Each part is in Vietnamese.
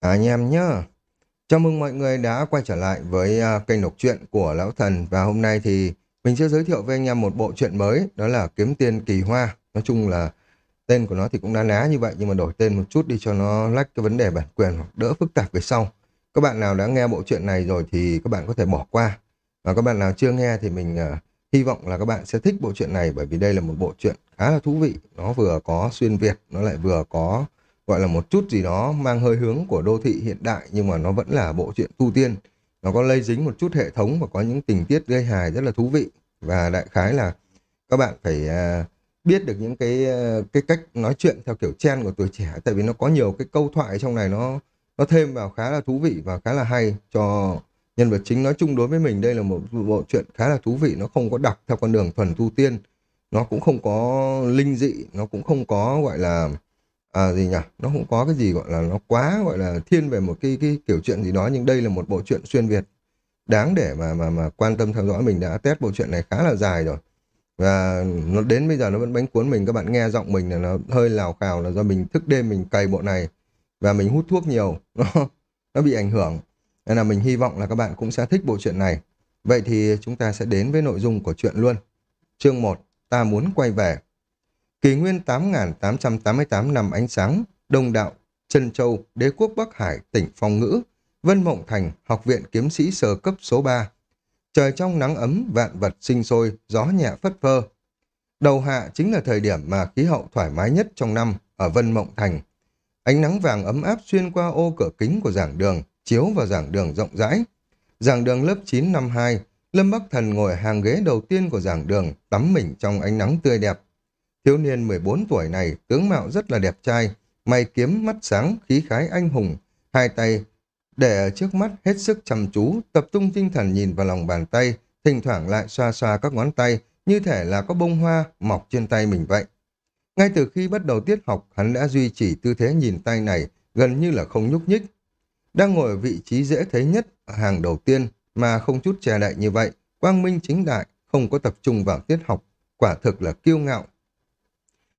À, anh em nhá. Chào mừng mọi người đã quay trở lại với à, kênh đọc truyện của Lão Thần và hôm nay thì mình sẽ giới thiệu với anh em một bộ truyện mới đó là Kiếm Tiên Kỳ Hoa. Nói chung là tên của nó thì cũng đã ná như vậy nhưng mà đổi tên một chút đi cho nó lách cái vấn đề bản quyền hoặc đỡ phức tạp về sau. Các bạn nào đã nghe bộ truyện này rồi thì các bạn có thể bỏ qua. Và các bạn nào chưa nghe thì mình à, hy vọng là các bạn sẽ thích bộ truyện này bởi vì đây là một bộ truyện khá là thú vị. Nó vừa có xuyên Việt, nó lại vừa có gọi là một chút gì đó mang hơi hướng của đô thị hiện đại, nhưng mà nó vẫn là bộ truyện tu tiên. Nó có lây dính một chút hệ thống và có những tình tiết gây hài rất là thú vị. Và đại khái là các bạn phải à, biết được những cái à, cái cách nói chuyện theo kiểu chen của tuổi trẻ, tại vì nó có nhiều cái câu thoại trong này nó nó thêm vào khá là thú vị và khá là hay cho nhân vật chính nói chung đối với mình đây là một bộ truyện khá là thú vị, nó không có đặc theo con đường thuần tu tiên nó cũng không có linh dị, nó cũng không có, gọi là à, gì nhỉ? Nó không có cái gì gọi là nó quá gọi là thiên về một cái cái kiểu chuyện gì đó nhưng đây là một bộ truyện xuyên Việt. Đáng để mà mà mà quan tâm theo dõi. Mình đã test bộ truyện này khá là dài rồi. Và nó đến bây giờ nó vẫn bánh cuốn mình. Các bạn nghe giọng mình là nó hơi lào khào là do mình thức đêm mình cày bộ này và mình hút thuốc nhiều. Nó nó bị ảnh hưởng. Nên là mình hy vọng là các bạn cũng sẽ thích bộ truyện này. Vậy thì chúng ta sẽ đến với nội dung của truyện luôn. Chương một ta muốn quay về. Kỷ nguyên 8.888 năm ánh sáng, Đông Đạo, Trân Châu, Đế quốc Bắc Hải, tỉnh Phong Ngữ, Vân Mộng Thành, Học viện Kiếm sĩ sơ cấp số 3. Trời trong nắng ấm, vạn vật sinh sôi, gió nhẹ phất phơ. Đầu hạ chính là thời điểm mà khí hậu thoải mái nhất trong năm ở Vân Mộng Thành. Ánh nắng vàng ấm áp xuyên qua ô cửa kính của giảng đường, chiếu vào giảng đường rộng rãi. Giảng đường lớp 9 năm 2, Lâm Bắc Thần ngồi hàng ghế đầu tiên của giảng đường, tắm mình trong ánh nắng tươi đẹp. Thiếu niên 14 tuổi này tướng mạo rất là đẹp trai, mày kiếm mắt sáng, khí khái anh hùng, hai tay để ở trước mắt hết sức chăm chú, tập trung tinh thần nhìn vào lòng bàn tay, thỉnh thoảng lại xoa xoa các ngón tay, như thể là có bông hoa mọc trên tay mình vậy. Ngay từ khi bắt đầu tiết học, hắn đã duy trì tư thế nhìn tay này, gần như là không nhúc nhích. Đang ngồi ở vị trí dễ thấy nhất ở hàng đầu tiên, mà không chút che đậy như vậy, quang minh chính đại, không có tập trung vào tiết học, quả thực là kiêu ngạo,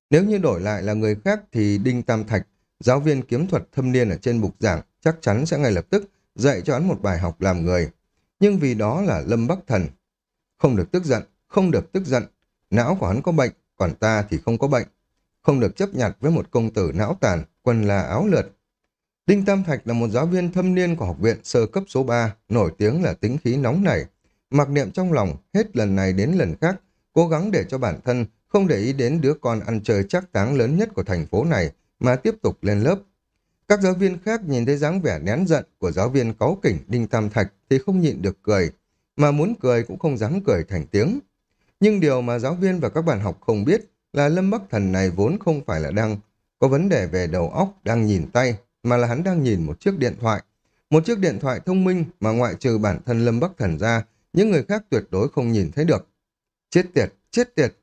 nếu như đổi lại là người khác thì Đinh Tam Thạch, giáo viên kiếm thuật thâm niên ở trên bục giảng, chắc chắn sẽ ngay lập tức dạy cho hắn một bài học làm người. Nhưng vì đó là Lâm Bắc Thần. Không được tức giận, không được tức giận. Não của hắn có bệnh, còn ta thì không có bệnh. Không được chấp nhận với một công tử não tàn, quần là áo lượt. Đinh Tam Thạch là một giáo viên thâm niên của học viện sơ cấp số 3, nổi tiếng là tính khí nóng nảy. Mặc niệm trong lòng, hết lần này đến lần khác, cố gắng để cho bản thân không để ý đến đứa con ăn chơi chắc táng lớn nhất của thành phố này mà tiếp tục lên lớp. Các giáo viên khác nhìn thấy dáng vẻ nén giận của giáo viên cáu kỉnh Đinh Tam Thạch thì không nhịn được cười, mà muốn cười cũng không dám cười thành tiếng. Nhưng điều mà giáo viên và các bạn học không biết là Lâm Bắc Thần này vốn không phải là đang có vấn đề về đầu óc, đang nhìn tay, mà là hắn đang nhìn một chiếc điện thoại. Một chiếc điện thoại thông minh mà ngoại trừ bản thân Lâm Bắc Thần ra, những người khác tuyệt đối không nhìn thấy được. Chết tiệt, chết tiệt,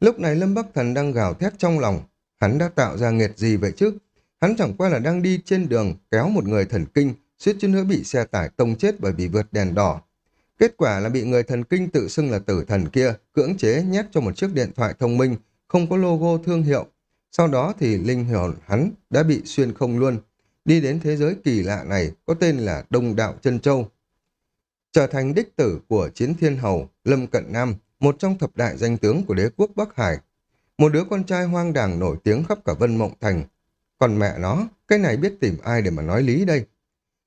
Lúc này Lâm Bắc Thần đang gào thét trong lòng. Hắn đã tạo ra nghiệt gì vậy chứ? Hắn chẳng qua là đang đi trên đường kéo một người thần kinh, suýt chút nữa bị xe tải tông chết bởi vì vượt đèn đỏ. Kết quả là bị người thần kinh tự xưng là tử thần kia cưỡng chế nhét cho một chiếc điện thoại thông minh không có logo thương hiệu. Sau đó thì linh hồn hắn đã bị xuyên không luôn. Đi đến thế giới kỳ lạ này có tên là Đông Đạo Chân Châu. Trở thành đích tử của chiến thiên hầu Lâm Cận Nam một trong thập đại danh tướng của đế quốc Bắc Hải. Một đứa con trai hoang đàng nổi tiếng khắp cả Vân Mộng Thành. Còn mẹ nó, cái này biết tìm ai để mà nói lý đây.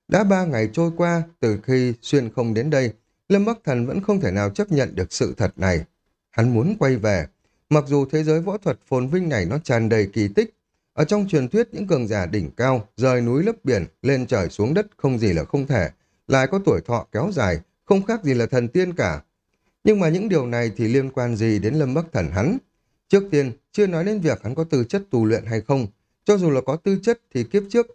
Đã ba ngày trôi qua, từ khi xuyên không đến đây, Lâm Bắc Thần vẫn không thể nào chấp nhận được sự thật này. Hắn muốn quay về. Mặc dù thế giới võ thuật phồn vinh này nó tràn đầy kỳ tích, ở trong truyền thuyết những cường giả đỉnh cao, rời núi lấp biển, lên trời xuống đất không gì là không thể, lại có tuổi thọ kéo dài, không khác gì là thần tiên cả. Nhưng mà những điều này thì liên quan gì đến Lâm Bắc Thần hắn? Trước tiên, chưa nói đến việc hắn có tư chất tu luyện hay không. Cho dù là có tư chất thì kiếp trước.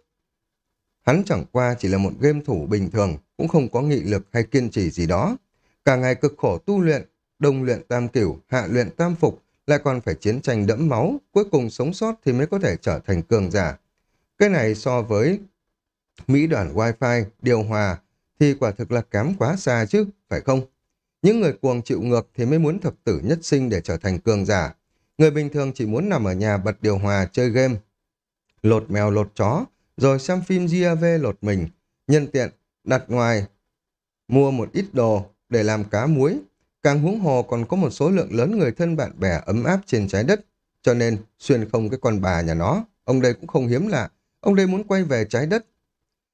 Hắn chẳng qua chỉ là một game thủ bình thường, cũng không có nghị lực hay kiên trì gì đó. Cả ngày cực khổ tu luyện, đông luyện tam cửu, hạ luyện tam phục, lại còn phải chiến tranh đẫm máu, cuối cùng sống sót thì mới có thể trở thành cường giả. Cái này so với Mỹ đoàn Wi-Fi, điều hòa, thì quả thực là kém quá xa chứ, phải không? Những người cuồng chịu ngược thì mới muốn thập tử nhất sinh để trở thành cường giả. Người bình thường chỉ muốn nằm ở nhà bật điều hòa chơi game. Lột mèo lột chó, rồi xem phim GAV lột mình, nhân tiện đặt ngoài mua một ít đồ để làm cá muối. Càng huống hồ còn có một số lượng lớn người thân bạn bè ấm áp trên trái đất, cho nên xuyên không cái con bà nhà nó, ông đây cũng không hiếm lạ, ông đây muốn quay về trái đất.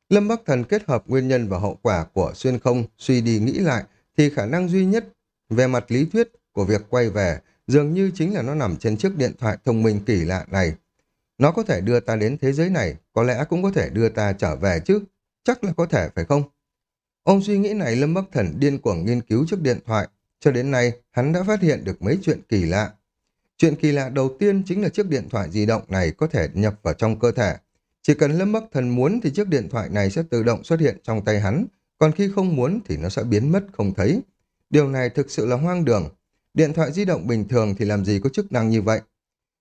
Lâm Bắc Thần kết hợp nguyên nhân và hậu quả của xuyên không suy đi nghĩ lại thì khả năng duy nhất về mặt lý thuyết của việc quay về dường như chính là nó nằm trên chiếc điện thoại thông minh kỳ lạ này. Nó có thể đưa ta đến thế giới này, có lẽ cũng có thể đưa ta trở về chứ. Chắc là có thể phải không? Ông suy nghĩ này Lâm Bắc Thần điên cuồng nghiên cứu trước điện thoại. Cho đến nay, hắn đã phát hiện được mấy chuyện kỳ lạ. Chuyện kỳ lạ đầu tiên chính là chiếc điện thoại di động này có thể nhập vào trong cơ thể. Chỉ cần Lâm Bắc Thần muốn thì chiếc điện thoại này sẽ tự động xuất hiện trong tay hắn, còn khi không muốn thì nó sẽ biến mất không thấy. Điều này thực sự là hoang đường. Điện thoại di động bình thường thì làm gì có chức năng như vậy?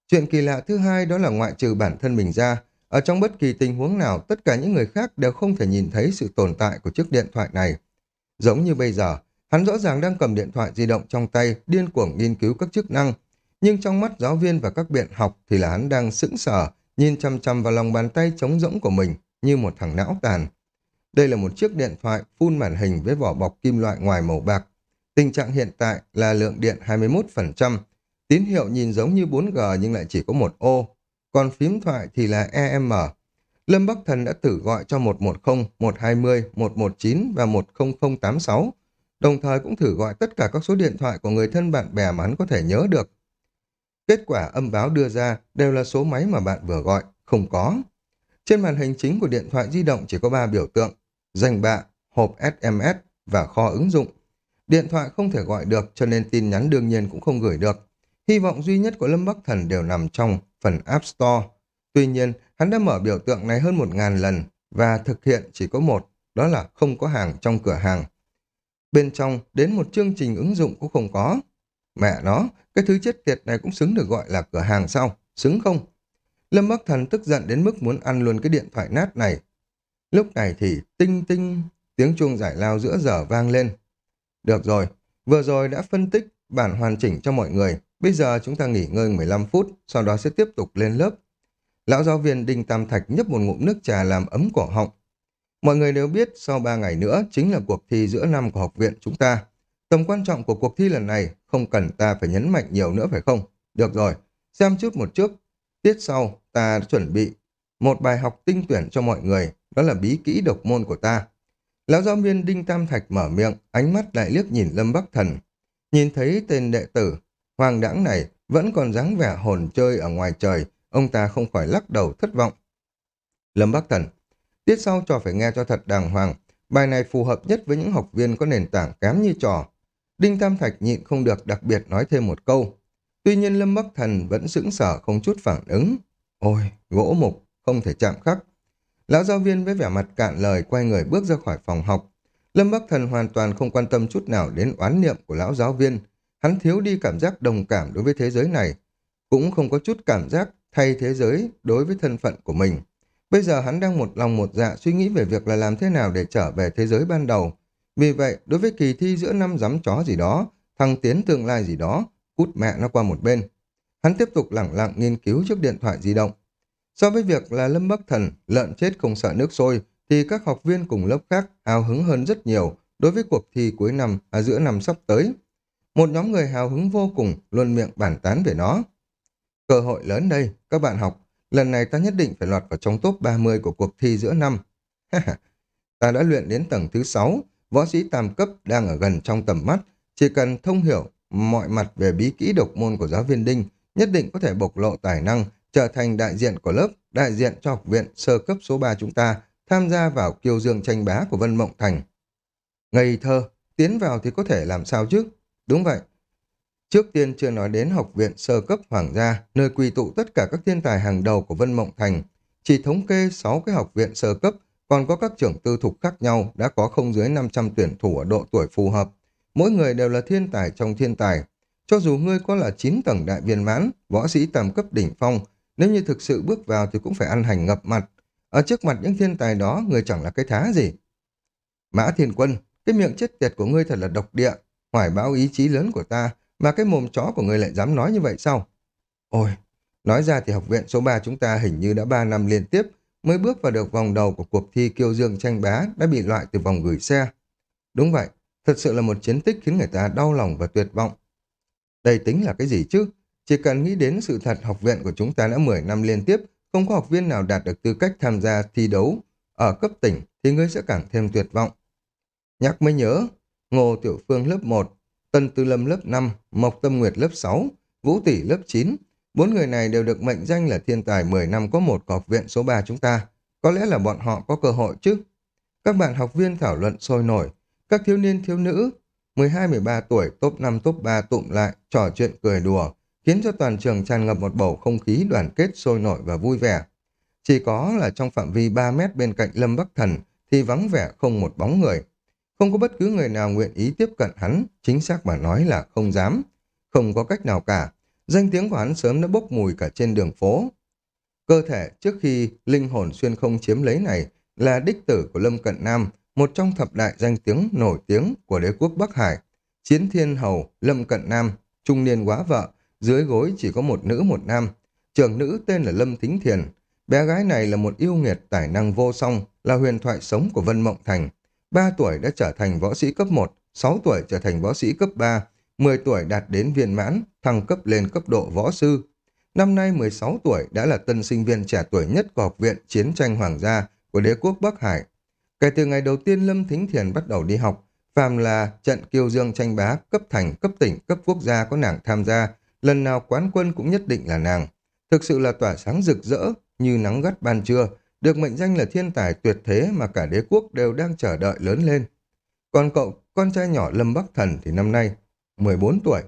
Chuyện kỳ lạ thứ hai đó là ngoại trừ bản thân mình ra, ở trong bất kỳ tình huống nào, tất cả những người khác đều không thể nhìn thấy sự tồn tại của chiếc điện thoại này. Giống như bây giờ, hắn rõ ràng đang cầm điện thoại di động trong tay, điên cuồng nghiên cứu các chức năng. Nhưng trong mắt giáo viên và các biện học thì là hắn đang sững sờ, nhìn chăm chăm vào lòng bàn tay trống rỗng của mình như một thằng não tàn. Đây là một chiếc điện thoại full màn hình với vỏ bọc kim loại ngoài màu bạc. Tình trạng hiện tại là lượng điện 21%, tín hiệu nhìn giống như 4G nhưng lại chỉ có một ô, còn phím thoại thì là EM. Lâm Bắc Thần đã thử gọi cho 110, 120, 119 và 10086, đồng thời cũng thử gọi tất cả các số điện thoại của người thân bạn bè mà hắn có thể nhớ được. Kết quả âm báo đưa ra đều là số máy mà bạn vừa gọi, không có. Trên màn hình chính của điện thoại di động chỉ có 3 biểu tượng, danh bạ, hộp SMS và kho ứng dụng. Điện thoại không thể gọi được cho nên tin nhắn đương nhiên cũng không gửi được. Hy vọng duy nhất của Lâm Bắc Thần đều nằm trong phần App Store. Tuy nhiên, hắn đã mở biểu tượng này hơn một ngàn lần và thực hiện chỉ có một, đó là không có hàng trong cửa hàng. Bên trong, đến một chương trình ứng dụng cũng không có. Mẹ nó, cái thứ chết tiệt này cũng xứng được gọi là cửa hàng sao? Xứng không? Lâm Bắc Thần tức giận đến mức muốn ăn luôn cái điện thoại nát này. Lúc này thì tinh tinh, tiếng chuông giải lao giữa giờ vang lên. Được rồi, vừa rồi đã phân tích bản hoàn chỉnh cho mọi người. Bây giờ chúng ta nghỉ ngơi 15 phút, sau đó sẽ tiếp tục lên lớp. Lão giáo viên Đinh Tam Thạch nhấp một ngụm nước trà làm ấm cổ họng. Mọi người đều biết sau 3 ngày nữa chính là cuộc thi giữa năm của học viện chúng ta. Tầm quan trọng của cuộc thi lần này không cần ta phải nhấn mạnh nhiều nữa phải không? Được rồi, xem chút một trước. Tiết sau, ta chuẩn bị một bài học tinh tuyển cho mọi người, đó là bí kỹ độc môn của ta. Lão giáo viên Đinh Tam Thạch mở miệng, ánh mắt lại liếc nhìn Lâm Bắc Thần. Nhìn thấy tên đệ tử, hoàng đãng này vẫn còn dáng vẻ hồn chơi ở ngoài trời, ông ta không khỏi lắc đầu thất vọng. Lâm Bắc Thần, tiết sau trò phải nghe cho thật đàng hoàng, bài này phù hợp nhất với những học viên có nền tảng kém như trò. Đinh Tam Thạch nhịn không được đặc biệt nói thêm một câu. Tuy nhiên Lâm Bắc Thần vẫn sững sở không chút phản ứng. Ôi, gỗ mục, không thể chạm khắc. Lão giáo viên với vẻ mặt cạn lời quay người bước ra khỏi phòng học. Lâm Bắc Thần hoàn toàn không quan tâm chút nào đến oán niệm của lão giáo viên. Hắn thiếu đi cảm giác đồng cảm đối với thế giới này. Cũng không có chút cảm giác thay thế giới đối với thân phận của mình. Bây giờ hắn đang một lòng một dạ suy nghĩ về việc là làm thế nào để trở về thế giới ban đầu. Vì vậy, đối với kỳ thi giữa năm giám chó gì đó, thăng tiến tương lai gì đó, cút mẹ nó qua một bên. Hắn tiếp tục lẳng lặng nghiên cứu trước điện thoại di động. So với việc là Lâm Bắc Thần, lợn chết không sợ nước sôi, thì các học viên cùng lớp khác hào hứng hơn rất nhiều đối với cuộc thi cuối năm à giữa năm sắp tới. Một nhóm người hào hứng vô cùng luôn miệng bản tán về nó. Cơ hội lớn đây, các bạn học, lần này ta nhất định phải lọt vào trong top 30 của cuộc thi giữa năm. ta đã luyện đến tầng thứ 6, võ sĩ tam cấp đang ở gần trong tầm mắt, chỉ cần thông hiểu mọi mặt về bí kỹ độc môn của giáo viên Đinh, nhất định có thể bộc lộ tài năng, trở thành đại diện của lớp, đại diện cho học viện sơ cấp số 3 chúng ta, tham gia vào kiêu dương tranh bá của Vân Mộng Thành. Ngây thơ, tiến vào thì có thể làm sao chứ? Đúng vậy. Trước tiên chưa nói đến học viện sơ cấp hoàng gia, nơi quy tụ tất cả các thiên tài hàng đầu của Vân Mộng Thành. Chỉ thống kê 6 cái học viện sơ cấp, còn có các trưởng tư thục khác nhau đã có không dưới 500 tuyển thủ ở độ tuổi phù hợp. Mỗi người đều là thiên tài trong thiên tài. Cho dù ngươi có là 9 tầng đại viên mãn, võ sĩ tầm cấp đỉnh phong, nếu như thực sự bước vào thì cũng phải ăn hành ngập mặt. Ở trước mặt những thiên tài đó, người chẳng là cái thá gì. Mã Thiên Quân, cái miệng chết tiệt của ngươi thật là độc địa, hoài bão ý chí lớn của ta, mà cái mồm chó của ngươi lại dám nói như vậy sao? Ôi, nói ra thì học viện số 3 chúng ta hình như đã 3 năm liên tiếp mới bước vào được vòng đầu của cuộc thi kiêu dương tranh bá đã bị loại từ vòng gửi xe. Đúng vậy, thật sự là một chiến tích khiến người ta đau lòng và tuyệt vọng. Đây tính là cái gì chứ? Chỉ cần nghĩ đến sự thật học viện của chúng ta đã 10 năm liên tiếp, không có học viên nào đạt được tư cách tham gia thi đấu ở cấp tỉnh thì ngươi sẽ càng thêm tuyệt vọng. Nhắc mới nhớ, Ngô Tiểu Phương lớp 1, Tân Tư Lâm lớp 5, Mộc Tâm Nguyệt lớp 6, Vũ Tỷ lớp 9. Bốn người này đều được mệnh danh là thiên tài 10 năm có một của học viện số 3 chúng ta. Có lẽ là bọn họ có cơ hội chứ. Các bạn học viên thảo luận sôi nổi. Các thiếu niên thiếu nữ 12-13 tuổi top 5 top 3 tụm lại, trò chuyện cười đùa, khiến cho toàn trường tràn ngập một bầu không khí đoàn kết sôi nổi và vui vẻ. Chỉ có là trong phạm vi 3 mét bên cạnh Lâm Bắc Thần thì vắng vẻ không một bóng người. Không có bất cứ người nào nguyện ý tiếp cận hắn, chính xác mà nói là không dám. Không có cách nào cả, danh tiếng của hắn sớm đã bốc mùi cả trên đường phố. Cơ thể trước khi linh hồn xuyên không chiếm lấy này là đích tử của Lâm Cận Nam, một trong thập đại danh tiếng nổi tiếng của đế quốc Bắc Hải. Chiến thiên hầu Lâm Cận Nam, trung niên quá vợ, dưới gối chỉ có một nữ một nam. Trưởng nữ tên là Lâm Thính Thiền. Bé gái này là một yêu nghiệt tài năng vô song, là huyền thoại sống của Vân Mộng Thành. 3 tuổi đã trở thành võ sĩ cấp 1, 6 tuổi trở thành võ sĩ cấp 3, 10 tuổi đạt đến viên mãn, thăng cấp lên cấp độ võ sư. Năm nay 16 tuổi đã là tân sinh viên trẻ tuổi nhất của Học viện Chiến tranh Hoàng gia của đế quốc Bắc Hải. Kể từ ngày đầu tiên Lâm Thính Thiền bắt đầu đi học, phàm là trận kiêu dương tranh bá cấp thành, cấp tỉnh, cấp quốc gia có nàng tham gia, lần nào quán quân cũng nhất định là nàng. Thực sự là tỏa sáng rực rỡ như nắng gắt ban trưa, được mệnh danh là thiên tài tuyệt thế mà cả đế quốc đều đang chờ đợi lớn lên. Còn cậu, con trai nhỏ Lâm Bắc Thần thì năm nay 14 tuổi.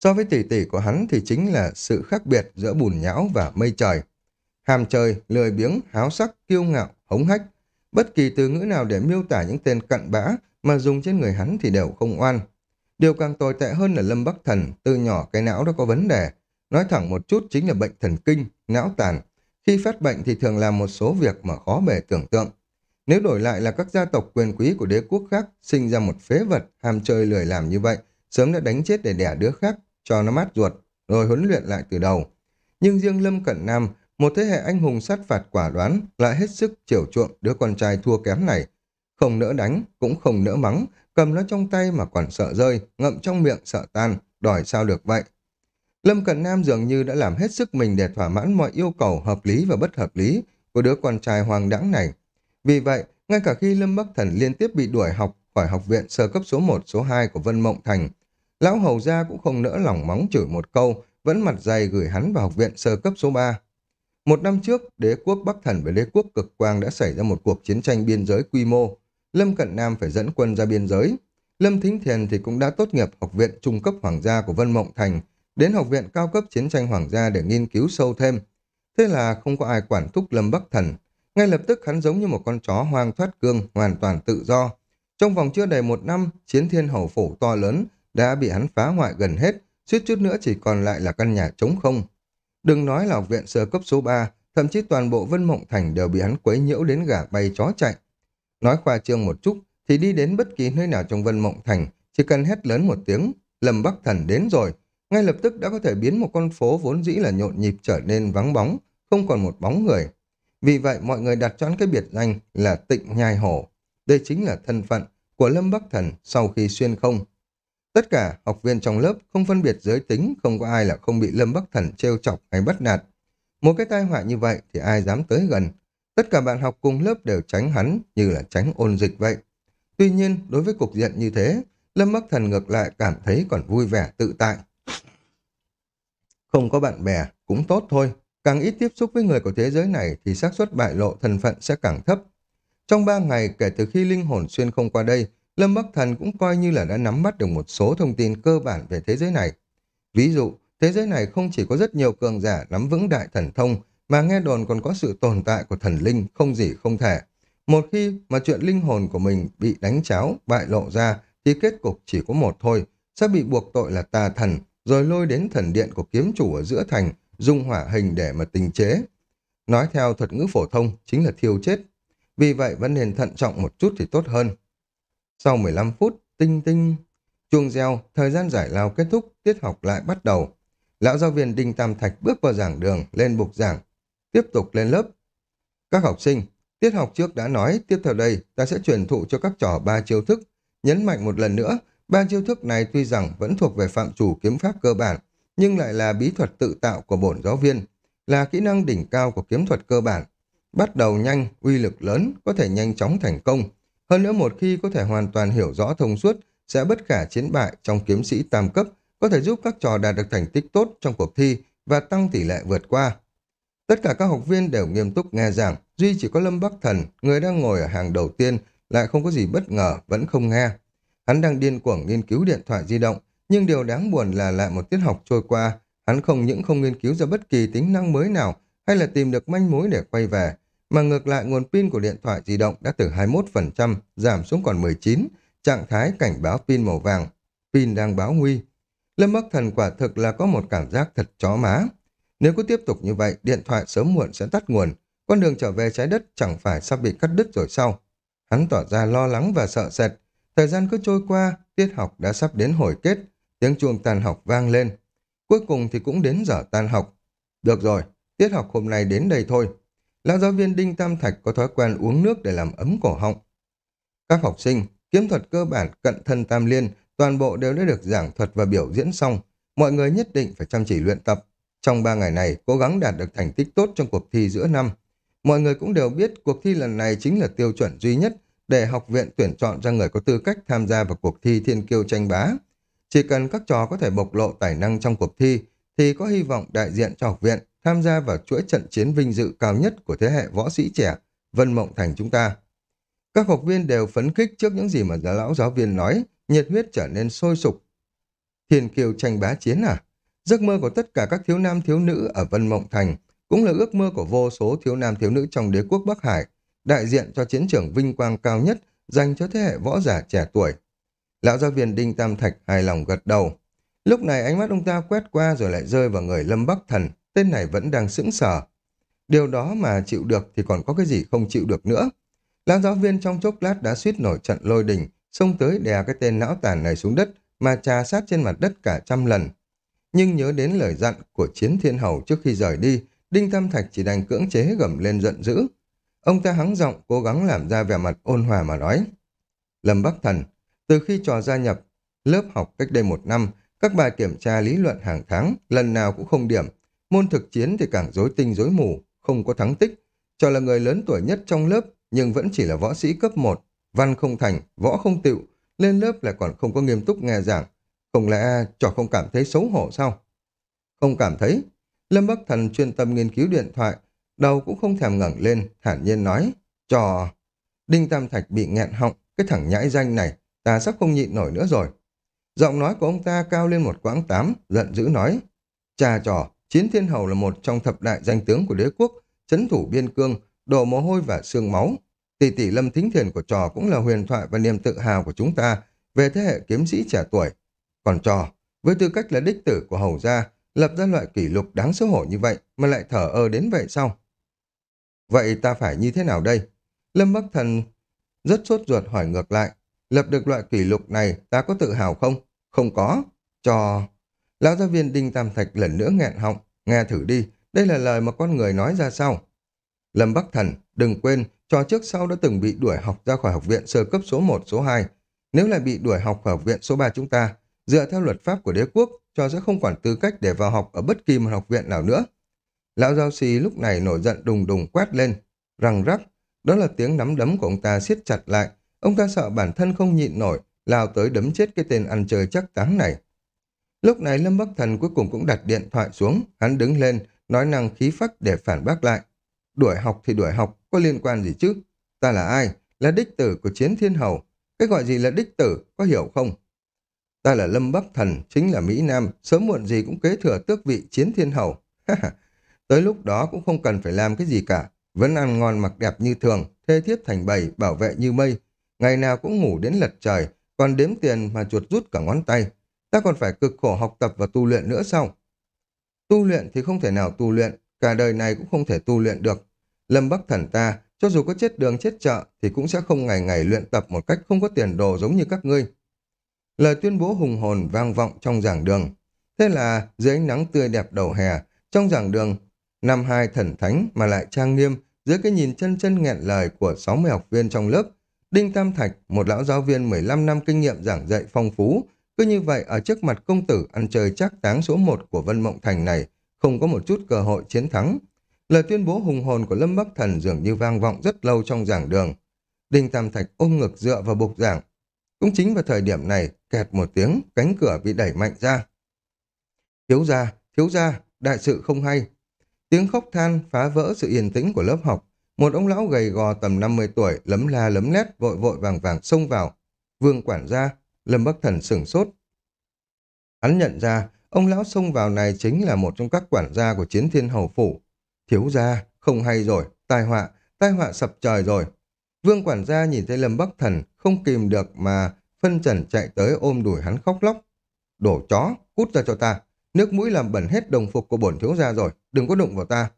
So với tỷ tỷ của hắn thì chính là sự khác biệt giữa bùn nhão và mây trời. Hàm trời, lười biếng, háo sắc, kiêu ngạo, hống hách. Bất kỳ từ ngữ nào để miêu tả những tên cặn bã mà dùng trên người hắn thì đều không oan. Điều càng tồi tệ hơn là Lâm Bắc Thần, từ nhỏ cái não đã có vấn đề. Nói thẳng một chút chính là bệnh thần kinh, não tàn. Khi phát bệnh thì thường làm một số việc mà khó bề tưởng tượng. Nếu đổi lại là các gia tộc quyền quý của đế quốc khác sinh ra một phế vật ham chơi lười làm như vậy, sớm đã đánh chết để đẻ đứa khác, cho nó mát ruột, rồi huấn luyện lại từ đầu. Nhưng riêng Lâm Cận Nam, một thế hệ anh hùng sát phạt quả đoán, lại hết sức chiều chuộng đứa con trai thua kém này. Không nỡ đánh, cũng không nỡ mắng, cầm nó trong tay mà còn sợ rơi, ngậm trong miệng sợ tan, đòi sao được vậy. Lâm Cận Nam dường như đã làm hết sức mình để thỏa mãn mọi yêu cầu hợp lý và bất hợp lý của đứa con trai hoàng đãng này. Vì vậy, ngay cả khi Lâm Bắc Thần liên tiếp bị đuổi học khỏi học viện sơ cấp số 1, số 2 của Vân Mộng Thành, lão hầu gia cũng không nỡ lòng móng chửi một câu, vẫn mặt dày gửi hắn vào học viện sơ cấp số 3. Một năm trước, đế quốc Bắc Thần và đế quốc Cực Quang đã xảy ra một cuộc chiến tranh biên giới quy mô. Lâm Cận Nam phải dẫn quân ra biên giới. Lâm Thính Thiền thì cũng đã tốt nghiệp học viện trung cấp hoàng gia của Vân Mộng Thành, đến học viện cao cấp chiến tranh hoàng gia để nghiên cứu sâu thêm. Thế là không có ai quản thúc Lâm Bắc Thần. Ngay lập tức hắn giống như một con chó hoang thoát cương, hoàn toàn tự do. Trong vòng chưa đầy một năm, chiến thiên hầu phủ to lớn đã bị hắn phá hoại gần hết, suýt chút nữa chỉ còn lại là căn nhà trống không. Đừng nói là học viện sơ cấp số 3, thậm chí toàn bộ Vân Mộng Thành đều bị hắn quấy nhiễu đến gà bay chó chạy. Nói khoa trương một chút, thì đi đến bất kỳ nơi nào trong Vân Mộng Thành, chỉ cần hét lớn một tiếng, Lâm Bắc Thần đến rồi, ngay lập tức đã có thể biến một con phố vốn dĩ là nhộn nhịp trở nên vắng bóng, không còn một bóng người. Vì vậy mọi người đặt cho cái biệt danh là tịnh nhai hổ. Đây chính là thân phận của Lâm Bắc Thần sau khi xuyên không. Tất cả học viên trong lớp không phân biệt giới tính, không có ai là không bị Lâm Bắc Thần trêu chọc hay bắt nạt. Một cái tai họa như vậy thì ai dám tới gần. Tất cả bạn học cùng lớp đều tránh hắn như là tránh ôn dịch vậy. Tuy nhiên, đối với cục diện như thế, Lâm Bắc Thần ngược lại cảm thấy còn vui vẻ tự tại. Không có bạn bè, cũng tốt thôi. Càng ít tiếp xúc với người của thế giới này thì xác suất bại lộ thân phận sẽ càng thấp. Trong ba ngày kể từ khi linh hồn xuyên không qua đây, Lâm Bắc Thần cũng coi như là đã nắm bắt được một số thông tin cơ bản về thế giới này. Ví dụ, thế giới này không chỉ có rất nhiều cường giả nắm vững đại thần thông, mà nghe đồn còn có sự tồn tại của thần linh không gì không thể. Một khi mà chuyện linh hồn của mình bị đánh cháo, bại lộ ra, thì kết cục chỉ có một thôi, sẽ bị buộc tội là tà thần, rồi lôi đến thần điện của kiếm chủ ở giữa thành, dùng hỏa hình để mà tình chế. Nói theo thuật ngữ phổ thông chính là thiêu chết. Vì vậy vẫn nên thận trọng một chút thì tốt hơn. Sau 15 phút, tinh tinh, chuông reo, thời gian giải lao kết thúc, tiết học lại bắt đầu. Lão giáo viên Đinh Tam Thạch bước vào giảng đường, lên bục giảng, tiếp tục lên lớp. Các học sinh, tiết học trước đã nói, tiếp theo đây ta sẽ truyền thụ cho các trò ba chiêu thức. Nhấn mạnh một lần nữa, ba chiêu thức này tuy rằng vẫn thuộc về phạm chủ kiếm pháp cơ bản, nhưng lại là bí thuật tự tạo của bổn giáo viên, là kỹ năng đỉnh cao của kiếm thuật cơ bản. Bắt đầu nhanh, uy lực lớn, có thể nhanh chóng thành công. Hơn nữa một khi có thể hoàn toàn hiểu rõ thông suốt, sẽ bất khả chiến bại trong kiếm sĩ tam cấp, có thể giúp các trò đạt được thành tích tốt trong cuộc thi và tăng tỷ lệ vượt qua. Tất cả các học viên đều nghiêm túc nghe giảng, duy chỉ có Lâm Bắc Thần, người đang ngồi ở hàng đầu tiên, lại không có gì bất ngờ, vẫn không nghe. Hắn đang điên cuồng nghiên cứu điện thoại di động, nhưng điều đáng buồn là lại một tiết học trôi qua, hắn không những không nghiên cứu ra bất kỳ tính năng mới nào hay là tìm được manh mối để quay về, mà ngược lại nguồn pin của điện thoại di động đã từ 21% giảm xuống còn 19%, trạng thái cảnh báo pin màu vàng, pin đang báo nguy. Lâm Bắc Thần quả thực là có một cảm giác thật chó má. Nếu cứ tiếp tục như vậy, điện thoại sớm muộn sẽ tắt nguồn, con đường trở về trái đất chẳng phải sắp bị cắt đứt rồi sao? Hắn tỏ ra lo lắng và sợ sệt. Thời gian cứ trôi qua, tiết học đã sắp đến hồi kết, tiếng chuông tan học vang lên. Cuối cùng thì cũng đến giờ tan học. Được rồi, tiết học hôm nay đến đây thôi. Lão giáo viên Đinh Tam Thạch có thói quen uống nước để làm ấm cổ họng. Các học sinh, kiếm thuật cơ bản cận thân tam liên, toàn bộ đều đã được giảng thuật và biểu diễn xong. Mọi người nhất định phải chăm chỉ luyện tập. Trong ba ngày này, cố gắng đạt được thành tích tốt trong cuộc thi giữa năm. Mọi người cũng đều biết cuộc thi lần này chính là tiêu chuẩn duy nhất để học viện tuyển chọn ra người có tư cách tham gia vào cuộc thi thiên kiêu tranh bá. Chỉ cần các trò có thể bộc lộ tài năng trong cuộc thi, thì có hy vọng đại diện cho học viện tham gia vào chuỗi trận chiến vinh dự cao nhất của thế hệ võ sĩ trẻ, Vân Mộng Thành chúng ta. Các học viên đều phấn khích trước những gì mà giáo lão giáo viên nói, nhiệt huyết trở nên sôi sục. Thiên kiều tranh bá chiến à? Giấc mơ của tất cả các thiếu nam thiếu nữ ở Vân Mộng Thành cũng là ước mơ của vô số thiếu nam thiếu nữ trong đế quốc Bắc Hải, đại diện cho chiến trường vinh quang cao nhất dành cho thế hệ võ giả trẻ tuổi. Lão giáo viên Đinh Tam Thạch hài lòng gật đầu. Lúc này ánh mắt ông ta quét qua rồi lại rơi vào người Lâm Bắc Thần, tên này vẫn đang sững sờ. Điều đó mà chịu được thì còn có cái gì không chịu được nữa. Lão giáo viên trong chốc lát đã suýt nổi trận lôi đình, xông tới đè cái tên não tàn này xuống đất mà trà sát trên mặt đất cả trăm lần. Nhưng nhớ đến lời dặn của chiến thiên hầu trước khi rời đi, Đinh Tam Thạch chỉ đành cưỡng chế gầm lên giận dữ. Ông ta hắng giọng cố gắng làm ra vẻ mặt ôn hòa mà nói. Lâm Bắc Thần, từ khi trò gia nhập lớp học cách đây một năm, các bài kiểm tra lý luận hàng tháng lần nào cũng không điểm. Môn thực chiến thì càng rối tinh rối mù, không có thắng tích. Trò là người lớn tuổi nhất trong lớp nhưng vẫn chỉ là võ sĩ cấp 1, văn không thành, võ không tựu, lên lớp lại còn không có nghiêm túc nghe giảng. Không lẽ trò không cảm thấy xấu hổ sao? Không cảm thấy. Lâm Bắc Thần chuyên tâm nghiên cứu điện thoại, đầu cũng không thèm ngẩng lên, thản nhiên nói. Trò... Đinh Tam Thạch bị nghẹn họng, cái thằng nhãi danh này, ta sắp không nhịn nổi nữa rồi. Giọng nói của ông ta cao lên một quãng tám, giận dữ nói. Cha trò, Chiến Thiên Hầu là một trong thập đại danh tướng của đế quốc, chấn thủ biên cương, đổ mồ hôi và xương máu. Tỷ tỷ Lâm Thính Thiền của trò cũng là huyền thoại và niềm tự hào của chúng ta về thế hệ kiếm sĩ trẻ tuổi. Còn trò, với tư cách là đích tử của Hầu Gia, lập ra loại kỷ lục đáng xấu hổ như vậy mà lại thở ơ đến vậy sao? Vậy ta phải như thế nào đây? Lâm Bắc Thần rất sốt ruột hỏi ngược lại. Lập được loại kỷ lục này ta có tự hào không? Không có. Cho... Lão giáo viên Đinh Tam Thạch lần nữa nghẹn họng. Nghe thử đi, đây là lời mà con người nói ra sau. Lâm Bắc Thần, đừng quên, trò trước sau đã từng bị đuổi học ra khỏi học viện sơ cấp số 1, số 2. Nếu lại bị đuổi học khỏi học viện số 3 chúng ta, dựa theo luật pháp của đế quốc, cho sẽ không còn tư cách để vào học ở bất kỳ một học viện nào nữa. Lão giáo sĩ lúc này nổi giận đùng đùng quét lên, răng rắc, đó là tiếng nắm đấm của ông ta siết chặt lại, ông ta sợ bản thân không nhịn nổi, lao tới đấm chết cái tên ăn chơi chắc táng này. Lúc này Lâm Bắc Thần cuối cùng cũng đặt điện thoại xuống, hắn đứng lên, nói năng khí phách để phản bác lại. Đuổi học thì đuổi học, có liên quan gì chứ? Ta là ai? Là đích tử của chiến thiên hầu. Cái gọi gì là đích tử, có hiểu không? Ta là Lâm Bắc Thần, chính là Mỹ Nam, sớm muộn gì cũng kế thừa tước vị chiến thiên hầu. Tới lúc đó cũng không cần phải làm cái gì cả, vẫn ăn ngon mặc đẹp như thường, thê thiếp thành bầy, bảo vệ như mây. Ngày nào cũng ngủ đến lật trời, còn đếm tiền mà chuột rút cả ngón tay. Ta còn phải cực khổ học tập và tu luyện nữa sao? Tu luyện thì không thể nào tu luyện, cả đời này cũng không thể tu luyện được. Lâm Bắc Thần ta, cho dù có chết đường chết chợ, thì cũng sẽ không ngày ngày luyện tập một cách không có tiền đồ giống như các ngươi. Lời tuyên bố hùng hồn vang vọng trong giảng đường. Thế là dưới ánh nắng tươi đẹp đầu hè, trong giảng đường, năm hai thần thánh mà lại trang nghiêm, dưới cái nhìn chân chân nghẹn lời của 60 học viên trong lớp. Đinh Tam Thạch, một lão giáo viên 15 năm kinh nghiệm giảng dạy phong phú, cứ như vậy ở trước mặt công tử ăn chơi chắc táng số 1 của Vân Mộng Thành này, không có một chút cơ hội chiến thắng. Lời tuyên bố hùng hồn của Lâm Bắc Thần dường như vang vọng rất lâu trong giảng đường. Đinh Tam Thạch ôm ngực dựa vào bục giảng. Cũng chính vào thời điểm này, kẹt một tiếng, cánh cửa bị đẩy mạnh ra. Thiếu gia, thiếu gia, đại sự không hay. Tiếng khóc than phá vỡ sự yên tĩnh của lớp học. Một ông lão gầy gò tầm 50 tuổi, lấm la lấm lét, vội vội vàng vàng xông vào. Vương quản gia, Lâm Bắc Thần sửng sốt. Hắn nhận ra, ông lão xông vào này chính là một trong các quản gia của chiến thiên hầu phủ. Thiếu gia, không hay rồi, tai họa, tai họa sập trời rồi. Vương quản gia nhìn thấy Lâm Bắc Thần không kìm được mà phân trần chạy tới ôm đuổi hắn khóc lóc. Đổ chó, cút ra cho ta. Nước mũi làm bẩn hết đồng phục của bổn thiếu gia rồi, đừng có đụng vào ta.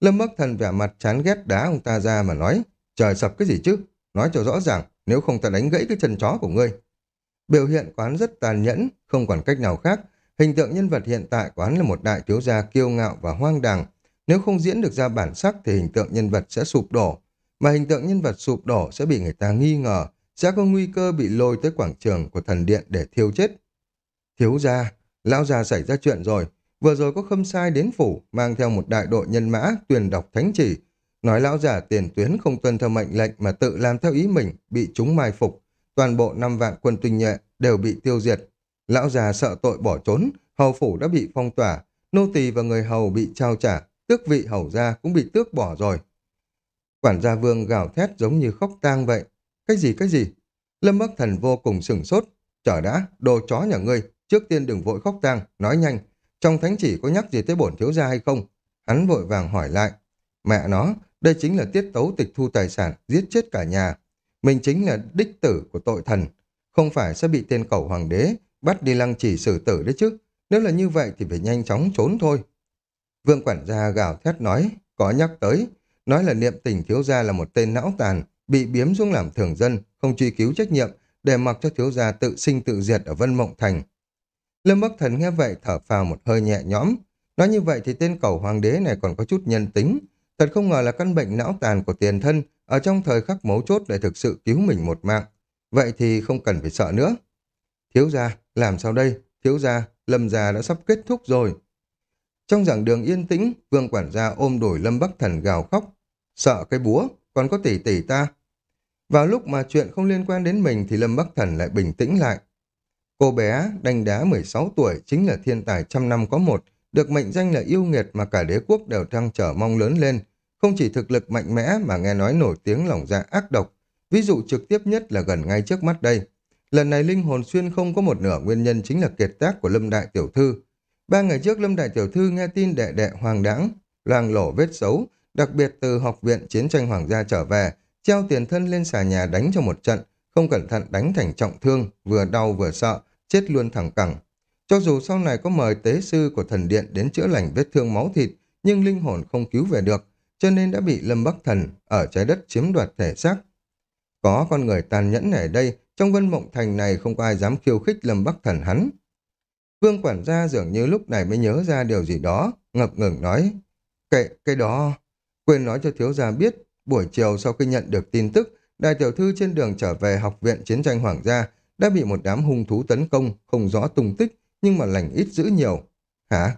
Lâm Bắc Thần vẻ mặt chán ghét đá ông ta ra mà nói, trời sập cái gì chứ? Nói cho rõ ràng, nếu không ta đánh gãy cái chân chó của ngươi. Biểu hiện quán rất tàn nhẫn, không còn cách nào khác. Hình tượng nhân vật hiện tại quán là một đại thiếu gia kiêu ngạo và hoang đàng. Nếu không diễn được ra bản sắc thì hình tượng nhân vật sẽ sụp đổ. Mà hình tượng nhân vật sụp đổ sẽ bị người ta nghi ngờ, sẽ có nguy cơ bị lôi tới quảng trường của thần điện để thiêu chết. Thiếu gia, lão già xảy ra chuyện rồi. Vừa rồi có khâm sai đến phủ, mang theo một đại đội nhân mã, tuyển đọc thánh chỉ. Nói lão già tiền tuyến không tuân theo mệnh lệnh mà tự làm theo ý mình, bị chúng mai phục. Toàn bộ năm vạn quân tinh nhuệ đều bị tiêu diệt. Lão già sợ tội bỏ trốn, hầu phủ đã bị phong tỏa, nô tỳ và người hầu bị trao trả, tước vị hầu gia cũng bị tước bỏ rồi. Quản gia vương gào thét giống như khóc tang vậy. Cái gì cái gì? Lâm Bắc Thần vô cùng sửng sốt. Chờ đã, đồ chó nhà ngươi, trước tiên đừng vội khóc tang, nói nhanh. Trong thánh chỉ có nhắc gì tới bổn thiếu gia hay không? Hắn vội vàng hỏi lại. Mẹ nó, đây chính là tiết tấu tịch thu tài sản, giết chết cả nhà. Mình chính là đích tử của tội thần, không phải sẽ bị tên cầu hoàng đế bắt đi lăng trì xử tử đấy chứ. Nếu là như vậy thì phải nhanh chóng trốn thôi. Vương quản gia gào thét nói, có nhắc tới, nói là niệm tình thiếu gia là một tên não tàn, bị biếm xuống làm thường dân, không truy cứu trách nhiệm, để mặc cho thiếu gia tự sinh tự diệt ở Vân Mộng Thành. Lâm Bắc Thần nghe vậy thở phào một hơi nhẹ nhõm. Nói như vậy thì tên cầu hoàng đế này còn có chút nhân tính. Thật không ngờ là căn bệnh não tàn của tiền thân ở trong thời khắc mấu chốt để thực sự cứu mình một mạng. Vậy thì không cần phải sợ nữa. Thiếu gia, làm sao đây? Thiếu gia, Lâm gia đã sắp kết thúc rồi. Trong giảng đường yên tĩnh, vương quản gia ôm đuổi Lâm Bắc Thần gào khóc. Sợ cái búa, còn có tỷ tỷ ta. Vào lúc mà chuyện không liên quan đến mình thì Lâm Bắc Thần lại bình tĩnh lại. Cô bé, đanh đá 16 tuổi, chính là thiên tài trăm năm có một, được mệnh danh là yêu nghiệt mà cả đế quốc đều trăng trở mong lớn lên. Không chỉ thực lực mạnh mẽ mà nghe nói nổi tiếng lòng dạ ác độc. Ví dụ trực tiếp nhất là gần ngay trước mắt đây. Lần này linh hồn xuyên không có một nửa nguyên nhân chính là kiệt tác của Lâm Đại Tiểu Thư. Ba ngày trước Lâm Đại Tiểu Thư nghe tin đệ đệ hoàng đãng, loang lổ vết xấu, đặc biệt từ học viện chiến tranh hoàng gia trở về, treo tiền thân lên xà nhà đánh cho một trận, không cẩn thận đánh thành trọng thương, vừa đau vừa sợ, chết luôn thẳng cẳng. Cho dù sau này có mời tế sư của thần điện đến chữa lành vết thương máu thịt, nhưng linh hồn không cứu về được, cho nên đã bị Lâm Bắc Thần ở trái đất chiếm đoạt thể xác. Có con người tàn nhẫn ở đây, trong vân mộng thành này không có ai dám khiêu khích Lâm Bắc Thần hắn. Vương quản gia dường như lúc này mới nhớ ra điều gì đó, ngập ngừng nói, cái, cái đó, quên nói cho thiếu gia biết, buổi chiều sau khi nhận được tin tức, đại tiểu thư trên đường trở về học viện chiến tranh hoàng gia đã bị một đám hung thú tấn công, không rõ tung tích, nhưng mà lành ít dữ nhiều. Hả?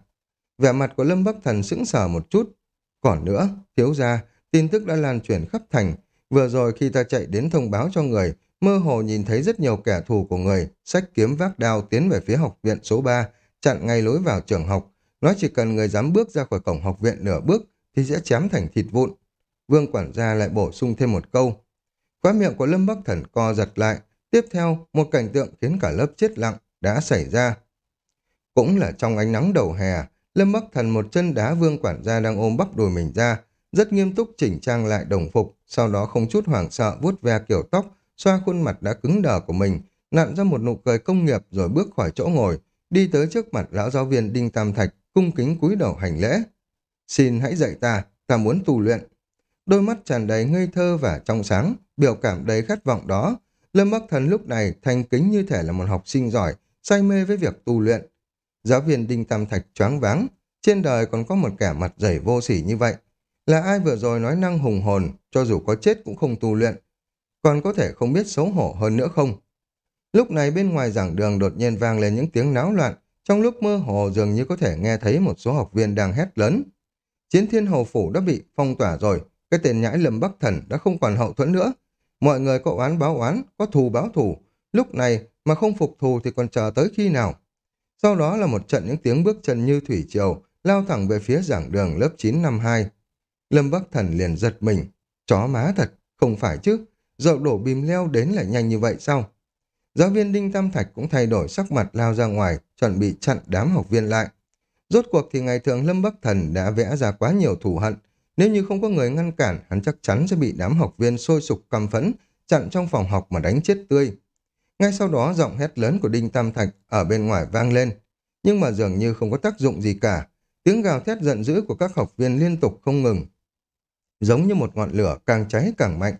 Vẻ mặt của Lâm Bắc Thần sững sờ một chút. Còn nữa, thiếu gia, tin tức đã lan truyền khắp thành. Vừa rồi khi ta chạy đến thông báo cho người, mơ hồ nhìn thấy rất nhiều kẻ thù của người, sách kiếm vác đao tiến về phía học viện số 3, chặn ngay lối vào trường học. Nói chỉ cần người dám bước ra khỏi cổng học viện nửa bước, thì sẽ chém thành thịt vụn. Vương quản gia lại bổ sung thêm một câu. Khóa miệng của Lâm Bắc Thần co giật lại, Tiếp theo, một cảnh tượng khiến cả lớp chết lặng đã xảy ra. Cũng là trong ánh nắng đầu hè, Lâm Bắc Thần một chân đá vương quản gia đang ôm bắp đùi mình ra, rất nghiêm túc chỉnh trang lại đồng phục, sau đó không chút hoảng sợ vuốt ve kiểu tóc, xoa khuôn mặt đã cứng đờ của mình, nặn ra một nụ cười công nghiệp rồi bước khỏi chỗ ngồi, đi tới trước mặt lão giáo viên Đinh Tam Thạch, cung kính cúi đầu hành lễ. Xin hãy dạy ta, ta muốn tu luyện. Đôi mắt tràn đầy ngây thơ và trong sáng, biểu cảm đầy khát vọng đó, Lâm Bắc Thần lúc này thành kính như thể là một học sinh giỏi, say mê với việc tu luyện. Giáo viên Đinh Tam Thạch choáng váng, trên đời còn có một kẻ mặt dày vô sỉ như vậy. Là ai vừa rồi nói năng hùng hồn, cho dù có chết cũng không tu luyện, còn có thể không biết xấu hổ hơn nữa không? Lúc này bên ngoài giảng đường đột nhiên vang lên những tiếng náo loạn, trong lúc mơ hồ dường như có thể nghe thấy một số học viên đang hét lớn. Chiến thiên hầu phủ đã bị phong tỏa rồi, cái tên nhãi Lâm Bắc Thần đã không còn hậu thuẫn nữa. Mọi người có oán báo oán, có thù báo thù. Lúc này mà không phục thù thì còn chờ tới khi nào? Sau đó là một trận những tiếng bước chân như thủy triều, lao thẳng về phía giảng đường lớp 952. Lâm Bắc Thần liền giật mình. Chó má thật, không phải chứ. Dậu đổ bìm leo đến lại nhanh như vậy sao? Giáo viên Đinh Tam Thạch cũng thay đổi sắc mặt lao ra ngoài, chuẩn bị chặn đám học viên lại. Rốt cuộc thì ngày thường Lâm Bắc Thần đã vẽ ra quá nhiều thù hận. Nếu như không có người ngăn cản, hắn chắc chắn sẽ bị đám học viên sôi sục căm phẫn, chặn trong phòng học mà đánh chết tươi. Ngay sau đó giọng hét lớn của Đinh Tam Thạch ở bên ngoài vang lên. Nhưng mà dường như không có tác dụng gì cả. Tiếng gào thét giận dữ của các học viên liên tục không ngừng. Giống như một ngọn lửa càng cháy càng mạnh.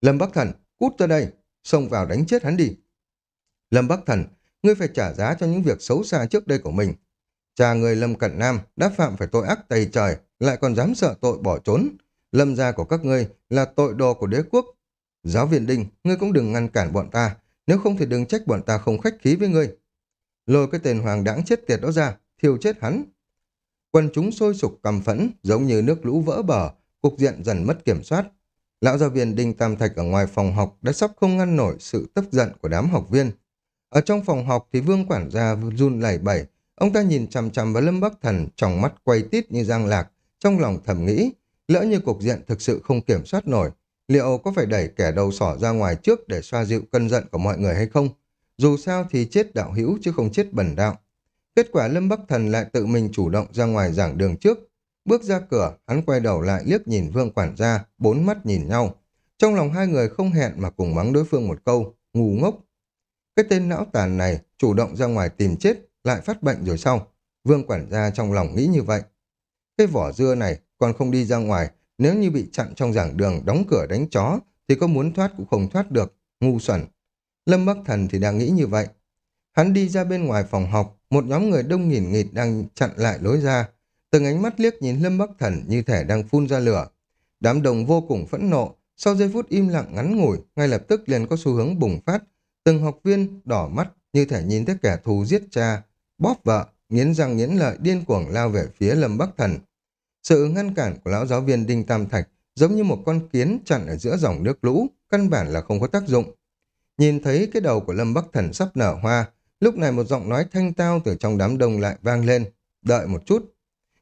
Lâm Bắc Thần, cút ra đây, xông vào đánh chết hắn đi. Lâm Bắc Thần, ngươi phải trả giá cho những việc xấu xa trước đây của mình. Cha người Lâm Cận Nam đã phạm phải tội ác tày trời, lại còn dám sợ tội bỏ trốn. Lâm gia của các ngươi là tội đồ của đế quốc. Giáo viên Đinh, ngươi cũng đừng ngăn cản bọn ta, nếu không thì đừng trách bọn ta không khách khí với ngươi. Lôi cái tên hoàng đãng chết tiệt đó ra, thiêu chết hắn. Quân chúng sôi sục cầm phẫn, giống như nước lũ vỡ bờ, cục diện dần mất kiểm soát. Lão giáo viên Đinh Tam Thạch ở ngoài phòng học đã sắp không ngăn nổi sự tức giận của đám học viên. Ở trong phòng học thì vương quản gia run lẩy bẩy, ông ta nhìn chằm chằm vào Lâm Bắc Thần, trong mắt quay tít như giang lạc, trong lòng thầm nghĩ, lỡ như cục diện thực sự không kiểm soát nổi, liệu có phải đẩy kẻ đầu sỏ ra ngoài trước để xoa dịu cơn giận của mọi người hay không? Dù sao thì chết đạo hữu chứ không chết bẩn đạo. Kết quả Lâm Bắc Thần lại tự mình chủ động ra ngoài giảng đường trước. Bước ra cửa, hắn quay đầu lại liếc nhìn Vương quản gia, bốn mắt nhìn nhau. Trong lòng hai người không hẹn mà cùng mắng đối phương một câu, ngu ngốc. Cái tên não tàn này chủ động ra ngoài tìm chết, lại phát bệnh rồi sao? Vương quản gia trong lòng nghĩ như vậy. Cái vỏ dưa này còn không đi ra ngoài, nếu như bị chặn trong giảng đường đóng cửa đánh chó, thì có muốn thoát cũng không thoát được, ngu xuẩn. Lâm Bắc Thần thì đang nghĩ như vậy. Hắn đi ra bên ngoài phòng học, một nhóm người đông nghìn nghịt đang chặn lại lối ra. Từng ánh mắt liếc nhìn Lâm Bắc Thần như thể đang phun ra lửa. Đám đồng vô cùng phẫn nộ, sau giây phút im lặng ngắn ngủi, ngay lập tức liền có xu hướng bùng phát. Từng học viên đỏ mắt như thể nhìn thấy kẻ thù giết cha, bóp vợ, nghiến răng nghiến lợi điên cuồng lao về phía Lâm Bắc Thần. Sự ngăn cản của lão giáo viên Đinh Tam Thạch giống như một con kiến chặn ở giữa dòng nước lũ, căn bản là không có tác dụng. Nhìn thấy cái đầu của Lâm Bắc Thần sắp nở hoa, lúc này một giọng nói thanh tao từ trong đám đông lại vang lên, đợi một chút.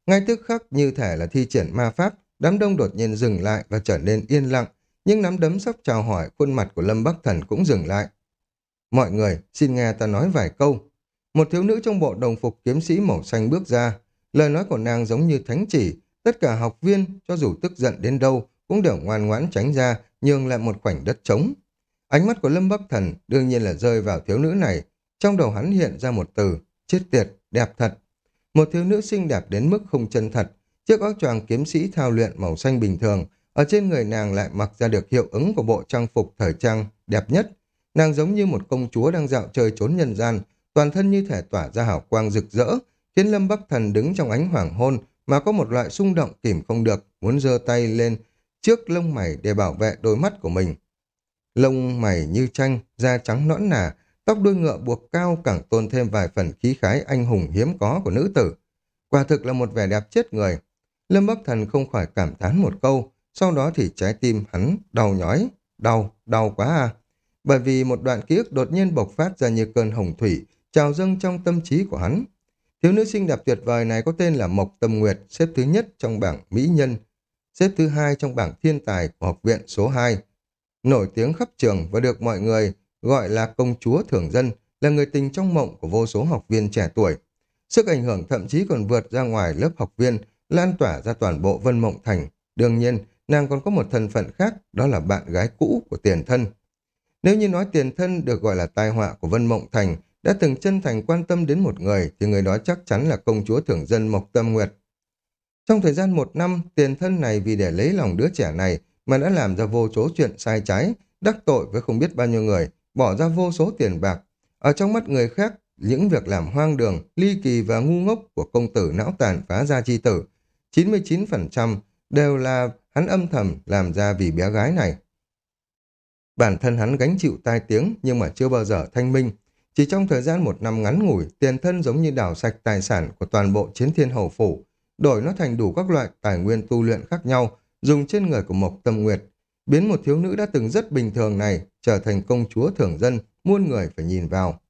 Ngay tức khắc như thể là thi triển ma pháp, đám đông đột nhiên dừng lại và trở nên yên lặng, nhưng nắm đấm sắp chào hỏi khuôn mặt của Lâm Bắc Thần cũng dừng lại. Mọi người, xin nghe ta nói vài câu. Một thiếu nữ trong bộ đồng phục kiếm sĩ màu xanh bước ra, lời nói của nàng giống như thánh chỉ, tất cả học viên, cho dù tức giận đến đâu, cũng đều ngoan ngoãn tránh ra, nhường lại một khoảnh đất trống. Ánh mắt của Lâm Bắc Thần đương nhiên là rơi vào thiếu nữ này. Trong đầu hắn hiện ra một từ, chết tiệt, đẹp thật. Một thiếu nữ xinh đẹp đến mức không chân thật. Chiếc áo choàng kiếm sĩ thao luyện màu xanh bình thường, ở trên người nàng lại mặc ra được hiệu ứng của bộ trang phục thời trang đẹp nhất. Nàng giống như một công chúa đang dạo chơi trốn nhân gian, toàn thân như thể tỏa ra hào quang rực rỡ, khiến Lâm Bắc Thần đứng trong ánh hoàng hôn mà có một loại xung động kìm không được, muốn giơ tay lên trước lông mày để bảo vệ đôi mắt của mình. Lông mày như tranh, da trắng nõn nà, tóc đuôi ngựa buộc cao càng tôn thêm vài phần khí khái anh hùng hiếm có của nữ tử. Quả thực là một vẻ đẹp chết người. Lâm Bắc Thần không khỏi cảm thán một câu, sau đó thì trái tim hắn đau nhói, đau, đau quá à. Bởi vì một đoạn ký ức đột nhiên bộc phát ra như cơn hồng thủy, trào dâng trong tâm trí của hắn. Thiếu nữ xinh đẹp tuyệt vời này có tên là Mộc Tâm Nguyệt, xếp thứ nhất trong bảng Mỹ Nhân, xếp thứ hai trong bảng thiên tài của học viện số 2 nổi tiếng khắp trường và được mọi người gọi là công chúa thường dân, là người tình trong mộng của vô số học viên trẻ tuổi. Sức ảnh hưởng thậm chí còn vượt ra ngoài lớp học viên, lan tỏa ra toàn bộ Vân Mộng Thành. Đương nhiên, nàng còn có một thân phận khác, đó là bạn gái cũ của tiền thân. Nếu như nói tiền thân được gọi là tai họa của Vân Mộng Thành, đã từng chân thành quan tâm đến một người, thì người đó chắc chắn là công chúa thường dân Mộc Tâm Nguyệt. Trong thời gian một năm, tiền thân này vì để lấy lòng đứa trẻ này mà đã làm ra vô số chuyện sai trái, đắc tội với không biết bao nhiêu người, bỏ ra vô số tiền bạc. Ở trong mắt người khác, những việc làm hoang đường, ly kỳ và ngu ngốc của công tử não tàn phá gia chi tử, 99% đều là hắn âm thầm làm ra vì bé gái này. Bản thân hắn gánh chịu tai tiếng nhưng mà chưa bao giờ thanh minh. Chỉ trong thời gian một năm ngắn ngủi, tiền thân giống như đảo sạch tài sản của toàn bộ chiến thiên hầu phủ, đổi nó thành đủ các loại tài nguyên tu luyện khác nhau, dùng trên người của Mộc Tâm Nguyệt, biến một thiếu nữ đã từng rất bình thường này trở thành công chúa thường dân, muôn người phải nhìn vào.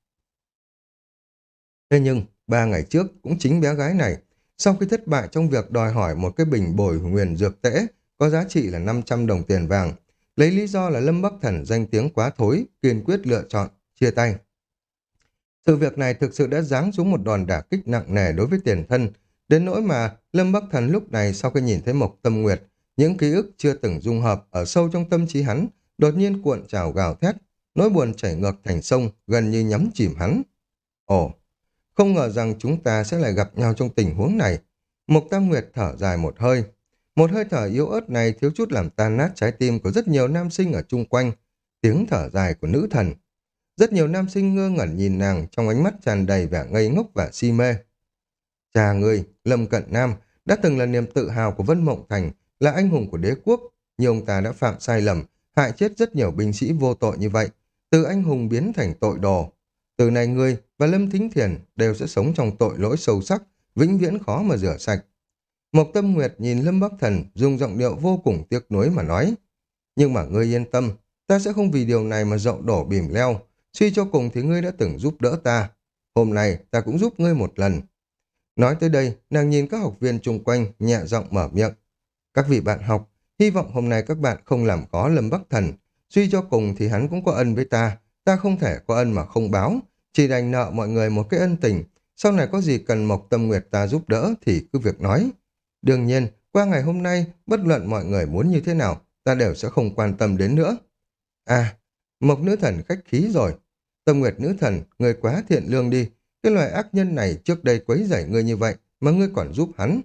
Thế nhưng, ba ngày trước cũng chính bé gái này, sau khi thất bại trong việc đòi hỏi một cái bình bồi nguyền dược tễ có giá trị là 500 đồng tiền vàng, lấy lý do là Lâm Bắc Thần danh tiếng quá thối, kiên quyết lựa chọn, chia tay. Sự việc này thực sự đã giáng xuống một đòn đả kích nặng nề đối với tiền thân, đến nỗi mà Lâm Bắc Thần lúc này sau khi nhìn thấy Mộc Tâm Nguyệt, những ký ức chưa từng dung hợp ở sâu trong tâm trí hắn, đột nhiên cuộn trào gào thét, nỗi buồn chảy ngược thành sông, gần như nhắm chìm hắn. Ồ, không ngờ rằng chúng ta sẽ lại gặp nhau trong tình huống này. Mộc Tam Nguyệt thở dài một hơi. Một hơi thở yếu ớt này thiếu chút làm tan nát trái tim của rất nhiều nam sinh ở chung quanh. Tiếng thở dài của nữ thần. Rất nhiều nam sinh ngơ ngẩn nhìn nàng trong ánh mắt tràn đầy vẻ ngây ngốc và si mê. Cha ngươi, Lâm Cận Nam, đã từng là niềm tự hào của Vân Mộng Thành, là anh hùng của đế quốc, nhưng ông ta đã phạm sai lầm, hại chết rất nhiều binh sĩ vô tội như vậy, từ anh hùng biến thành tội đồ. Từ này ngươi và Lâm Thính Thiền đều sẽ sống trong tội lỗi sâu sắc, vĩnh viễn khó mà rửa sạch. Mộc Tâm Nguyệt nhìn Lâm Bắc Thần dùng giọng điệu vô cùng tiếc nuối mà nói. Nhưng mà ngươi yên tâm, ta sẽ không vì điều này mà dậu đổ bìm leo. Suy cho cùng thì ngươi đã từng giúp đỡ ta. Hôm nay ta cũng giúp ngươi một lần. Nói tới đây, nàng nhìn các học viên chung quanh, nhẹ giọng mở miệng. Các vị bạn học, hy vọng hôm nay các bạn không làm có Lâm Bắc Thần. Suy cho cùng thì hắn cũng có ân với ta, ta không thể có ân mà không báo. Chỉ đành nợ mọi người một cái ân tình. Sau này có gì cần Mộc Tâm Nguyệt ta giúp đỡ thì cứ việc nói. Đương nhiên, qua ngày hôm nay, bất luận mọi người muốn như thế nào, ta đều sẽ không quan tâm đến nữa. À, Mộc Nữ Thần khách khí rồi. Tâm Nguyệt Nữ Thần, người quá thiện lương đi. Cái loại ác nhân này trước đây quấy rầy ngươi như vậy, mà ngươi còn giúp hắn.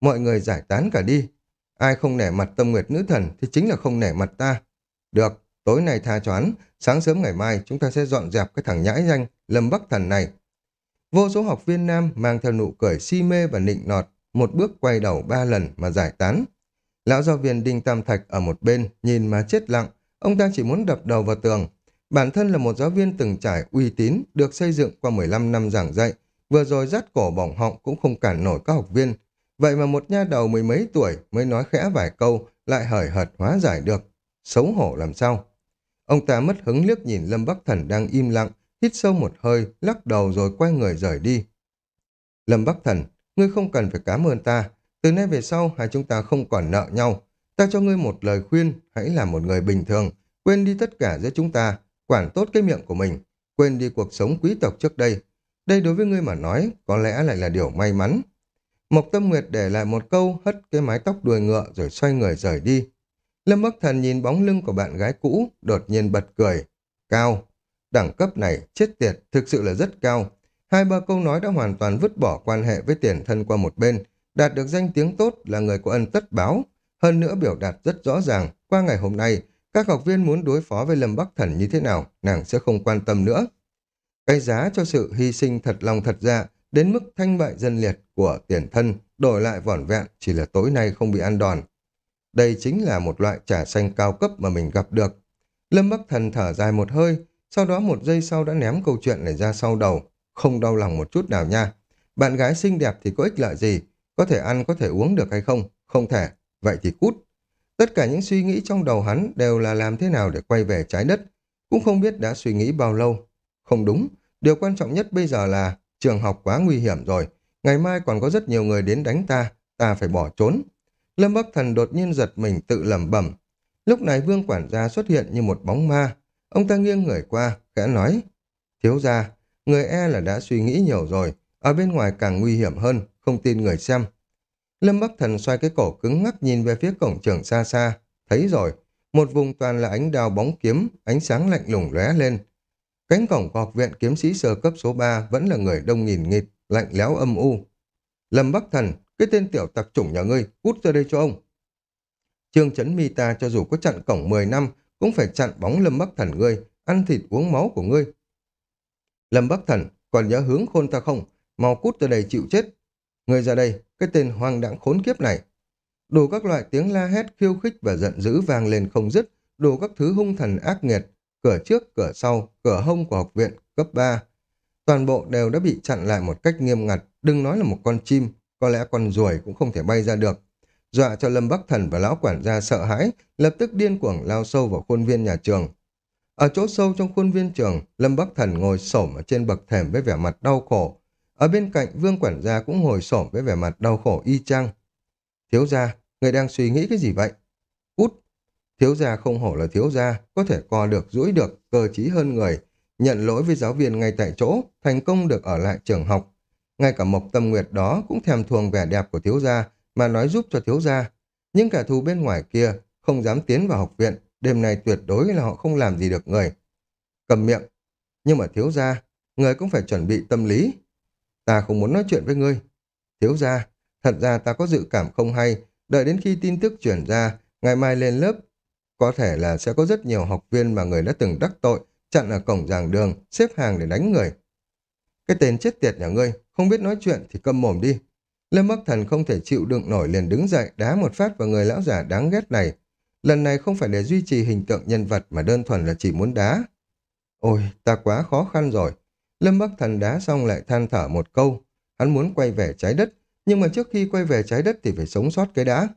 Mọi người giải tán cả đi. Ai không nể mặt Tâm Nguyệt Nữ Thần thì chính là không nể mặt ta. Được, tối nay tha cho hắn, sáng sớm ngày mai chúng ta sẽ dọn dẹp cái thằng nhãi danh Lâm Bắc Thần này. Vô số học viên nam mang theo nụ cười si mê và nịnh nọt, một bước quay đầu ba lần mà giải tán. Lão giáo viên Đinh Tam Thạch ở một bên, nhìn mà chết lặng, ông ta chỉ muốn đập đầu vào tường. Bản thân là một giáo viên từng trải uy tín, được xây dựng qua 15 năm giảng dạy, vừa rồi dắt cổ bỏng họng cũng không cản nổi các học viên. Vậy mà một nha đầu mười mấy tuổi mới nói khẽ vài câu, lại hời hợt hóa giải được. Xấu hổ làm sao? Ông ta mất hứng liếc nhìn Lâm Bắc Thần đang im lặng, hít sâu một hơi, lắc đầu rồi quay người rời đi. Lâm Bắc Thần, ngươi không cần phải cảm ơn ta. Từ nay về sau, hai chúng ta không còn nợ nhau. Ta cho ngươi một lời khuyên, hãy là một người bình thường. Quên đi tất cả giữa chúng ta, quản tốt cái miệng của mình. Quên đi cuộc sống quý tộc trước đây. Đây đối với ngươi mà nói, có lẽ lại là điều may mắn. Mộc Tâm Nguyệt để lại một câu, hất cái mái tóc đuôi ngựa rồi xoay người rời đi. Lâm Bắc Thần nhìn bóng lưng của bạn gái cũ, đột nhiên bật cười. Cao. Đẳng cấp này, chết tiệt, thực sự là rất cao. Hai ba câu nói đã hoàn toàn vứt bỏ quan hệ với tiền thân qua một bên, đạt được danh tiếng tốt là người có ân tất báo. Hơn nữa biểu đạt rất rõ ràng, qua ngày hôm nay, các học viên muốn đối phó với Lâm Bắc Thần như thế nào, nàng sẽ không quan tâm nữa. Cái giá cho sự hy sinh thật lòng thật dạ, đến mức thanh bại dân liệt của tiền thân, đổi lại vỏn vẹn chỉ là tối nay không bị ăn đòn. Đây chính là một loại trà xanh cao cấp mà mình gặp được. Lâm Bắc Thần thở dài một hơi, sau đó một giây sau đã ném câu chuyện này ra sau đầu. Không đau lòng một chút nào nha. Bạn gái xinh đẹp thì có ích lợi gì? Có thể ăn, có thể uống được hay không? Không thể. Vậy thì cút. Tất cả những suy nghĩ trong đầu hắn đều là làm thế nào để quay về trái đất. Cũng không biết đã suy nghĩ bao lâu. Không đúng. Điều quan trọng nhất bây giờ là trường học quá nguy hiểm rồi. Ngày mai còn có rất nhiều người đến đánh ta. Ta phải bỏ trốn. Lâm Bắc Thần đột nhiên giật mình tự lẩm bẩm. Lúc này vương quản gia xuất hiện như một bóng ma. Ông ta nghiêng người qua, khẽ nói. Thiếu gia, người e là đã suy nghĩ nhiều rồi. Ở bên ngoài càng nguy hiểm hơn, không tin người xem. Lâm Bắc Thần xoay cái cổ cứng ngắc nhìn về phía cổng trường xa xa. Thấy rồi, một vùng toàn là ánh đào bóng kiếm, ánh sáng lạnh lùng lóe lên. Cánh cổng của học viện kiếm sĩ sơ cấp số 3 vẫn là người đông nghìn nghịt, lạnh lẽo âm u. Lâm Bắc Thần, cái tên tiểu tặc chủng nhà ngươi, cút ra đây cho ông. Trương Trấn Mi ta cho dù có chặn cổng 10 năm, cũng phải chặn bóng Lâm Bắc Thần ngươi, ăn thịt uống máu của ngươi. Lâm Bắc Thần, còn nhớ hướng khôn ta không? Mau cút ra đây chịu chết. Ngươi ra đây, cái tên hoang đãng khốn kiếp này. Đủ các loại tiếng la hét khiêu khích và giận dữ vang lên không dứt, đủ các thứ hung thần ác nghiệt, cửa trước, cửa sau, cửa hông của học viện cấp 3. Toàn bộ đều đã bị chặn lại một cách nghiêm ngặt, đừng nói là một con chim, có lẽ con ruồi cũng không thể bay ra được. Dọa cho Lâm Bắc Thần và lão quản gia sợ hãi, lập tức điên cuồng lao sâu vào khuôn viên nhà trường. Ở chỗ sâu trong khuôn viên trường, Lâm Bắc Thần ngồi xổm ở trên bậc thềm với vẻ mặt đau khổ. Ở bên cạnh, Vương quản gia cũng ngồi xổm với vẻ mặt đau khổ y chang. Thiếu gia, người đang suy nghĩ cái gì vậy? Cút! Thiếu gia không hổ là thiếu gia, có thể co được, duỗi được, cơ trí hơn người, nhận lỗi với giáo viên ngay tại chỗ, thành công được ở lại trường học. Ngay cả Mộc Tâm Nguyệt đó cũng thèm thuồng vẻ đẹp của thiếu gia, mà nói giúp cho thiếu gia. Nhưng cả thù bên ngoài kia không dám tiến vào học viện, đêm nay tuyệt đối là họ không làm gì được người. Cầm miệng. Nhưng mà thiếu gia, người cũng phải chuẩn bị tâm lý. Ta không muốn nói chuyện với ngươi. Thiếu gia, thật ra ta có dự cảm không hay, đợi đến khi tin tức chuyển ra, ngày mai lên lớp, có thể là sẽ có rất nhiều học viên mà người đã từng đắc tội, chặn ở cổng giảng đường, xếp hàng để đánh người. Cái tên chết tiệt nhà ngươi, không biết nói chuyện thì câm mồm đi. Lâm Bắc Thần không thể chịu đựng nổi liền đứng dậy đá một phát vào người lão giả đáng ghét này. Lần này không phải để duy trì hình tượng nhân vật mà đơn thuần là chỉ muốn đá. Ôi, ta quá khó khăn rồi. Lâm Bắc Thần đá xong lại than thở một câu. Hắn muốn quay về trái đất, nhưng mà trước khi quay về trái đất thì phải sống sót cái đã.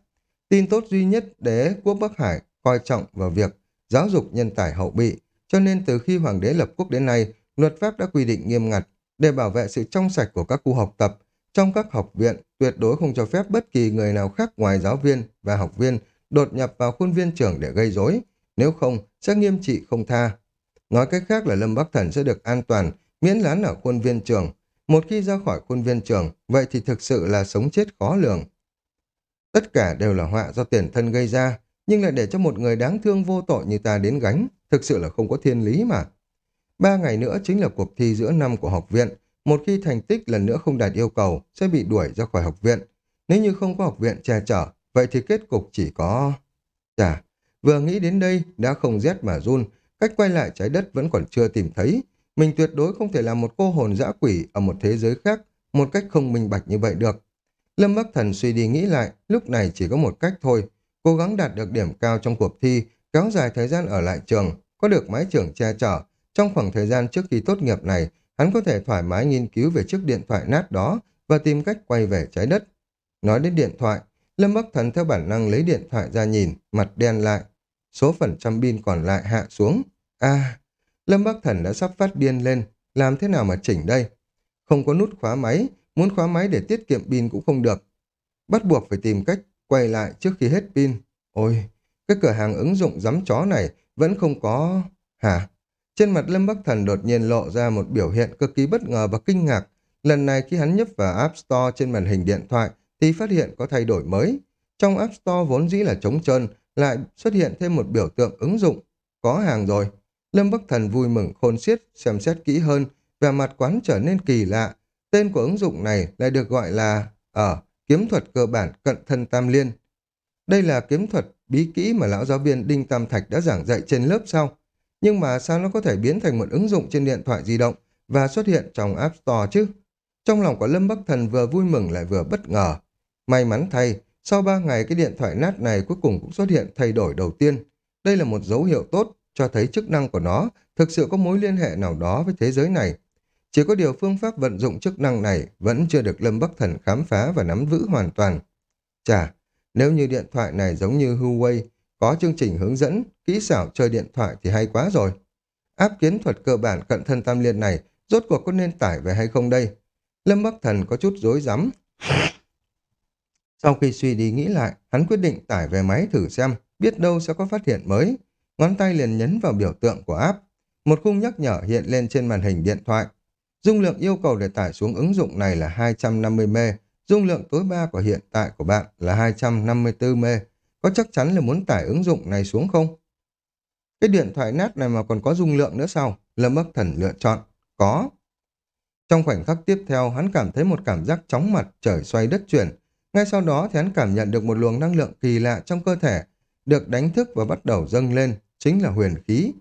Tin tốt duy nhất đế quốc Bắc Hải coi trọng vào việc giáo dục nhân tài hậu bị, cho nên từ khi Hoàng đế lập quốc đến nay, luật pháp đã quy định nghiêm ngặt để bảo vệ sự trong sạch của các khu học tập. Trong các học viện, tuyệt đối không cho phép bất kỳ người nào khác ngoài giáo viên và học viên đột nhập vào khuôn viên trường để gây rối, nếu không sẽ nghiêm trị không tha. Nói cách khác là Lâm Bắc Thần sẽ được an toàn, miễn lán ở khuôn viên trường. Một khi ra khỏi khuôn viên trường, vậy thì thực sự là sống chết khó lường. Tất cả đều là họa do tiền thân gây ra, nhưng lại để cho một người đáng thương vô tội như ta đến gánh, thực sự là không có thiên lý mà. Ba ngày nữa chính là cuộc thi giữa năm của học viện, một khi thành tích lần nữa không đạt yêu cầu sẽ bị đuổi ra khỏi học viện. Nếu như không có học viện che chở, vậy thì kết cục chỉ có... Chà, vừa nghĩ đến đây đã không rét mà run, cách quay lại trái đất vẫn còn chưa tìm thấy. Mình tuyệt đối không thể làm một cô hồn dã quỷ ở một thế giới khác một cách không minh bạch như vậy được. Lâm Bắc Thần suy đi nghĩ lại, lúc này chỉ có một cách thôi, cố gắng đạt được điểm cao trong cuộc thi, kéo dài thời gian ở lại trường, có được mái trường che chở. Trong khoảng thời gian trước khi tốt nghiệp này, hắn có thể thoải mái nghiên cứu về chiếc điện thoại nát đó và tìm cách quay về trái đất. Nói đến điện thoại, Lâm Bắc Thần theo bản năng lấy điện thoại ra nhìn, mặt đen lại. Số phần trăm pin còn lại hạ xuống. À, Lâm Bắc Thần đã sắp phát điên lên, làm thế nào mà chỉnh đây? Không có nút khóa máy, muốn khóa máy để tiết kiệm pin cũng không được. Bắt buộc phải tìm cách quay lại trước khi hết pin. Ôi, cái cửa hàng ứng dụng giấm chó này vẫn không có... Hả? Trên mặt Lâm Bắc Thần đột nhiên lộ ra một biểu hiện cực kỳ bất ngờ và kinh ngạc. Lần này khi hắn nhấp vào App Store trên màn hình điện thoại thì phát hiện có thay đổi mới. Trong App Store vốn dĩ là trống trơn, lại xuất hiện thêm một biểu tượng ứng dụng. Có hàng rồi. Lâm Bắc Thần vui mừng khôn xiết, xem xét kỹ hơn, vẻ mặt quán trở nên kỳ lạ. Tên của ứng dụng này lại được gọi là ở kiếm thuật cơ bản cận thân tam liên. Đây là kiếm thuật bí kỹ mà lão giáo viên Đinh Tam Thạch đã giảng dạy trên lớp sau. Nhưng mà sao nó có thể biến thành một ứng dụng trên điện thoại di động và xuất hiện trong App Store chứ? Trong lòng của Lâm Bắc Thần vừa vui mừng lại vừa bất ngờ. May mắn thay, sau ba ngày cái điện thoại nát này cuối cùng cũng xuất hiện thay đổi đầu tiên. Đây là một dấu hiệu tốt, cho thấy chức năng của nó thực sự có mối liên hệ nào đó với thế giới này. Chỉ có điều phương pháp vận dụng chức năng này vẫn chưa được Lâm Bắc Thần khám phá và nắm vững hoàn toàn. Chà, nếu như điện thoại này giống như Huawei, có chương trình hướng dẫn, kỹ xảo chơi điện thoại thì hay quá rồi. Áp kiến thuật cơ bản cận thân tam liên này rốt cuộc có nên tải về hay không đây? Lâm Bắc Thần có chút rối rắm. Sau khi suy đi nghĩ lại, hắn quyết định tải về máy thử xem, biết đâu sẽ có phát hiện mới. Ngón tay liền nhấn vào biểu tượng của app. Một khung nhắc nhở hiện lên trên màn hình điện thoại. Dung lượng yêu cầu để tải xuống ứng dụng này là 250 m dung lượng tối đa của hiện tại của bạn là 254 m Có chắc chắn là muốn tải ứng dụng này xuống không? Cái điện thoại nát này mà còn có dung lượng nữa sao? Lâm Bắc Thần lựa chọn. Có. Trong khoảnh khắc tiếp theo, hắn cảm thấy một cảm giác chóng mặt, trời xoay đất chuyển. Ngay sau đó thì hắn cảm nhận được một luồng năng lượng kỳ lạ trong cơ thể, được đánh thức và bắt đầu dâng lên, chính là huyền khí.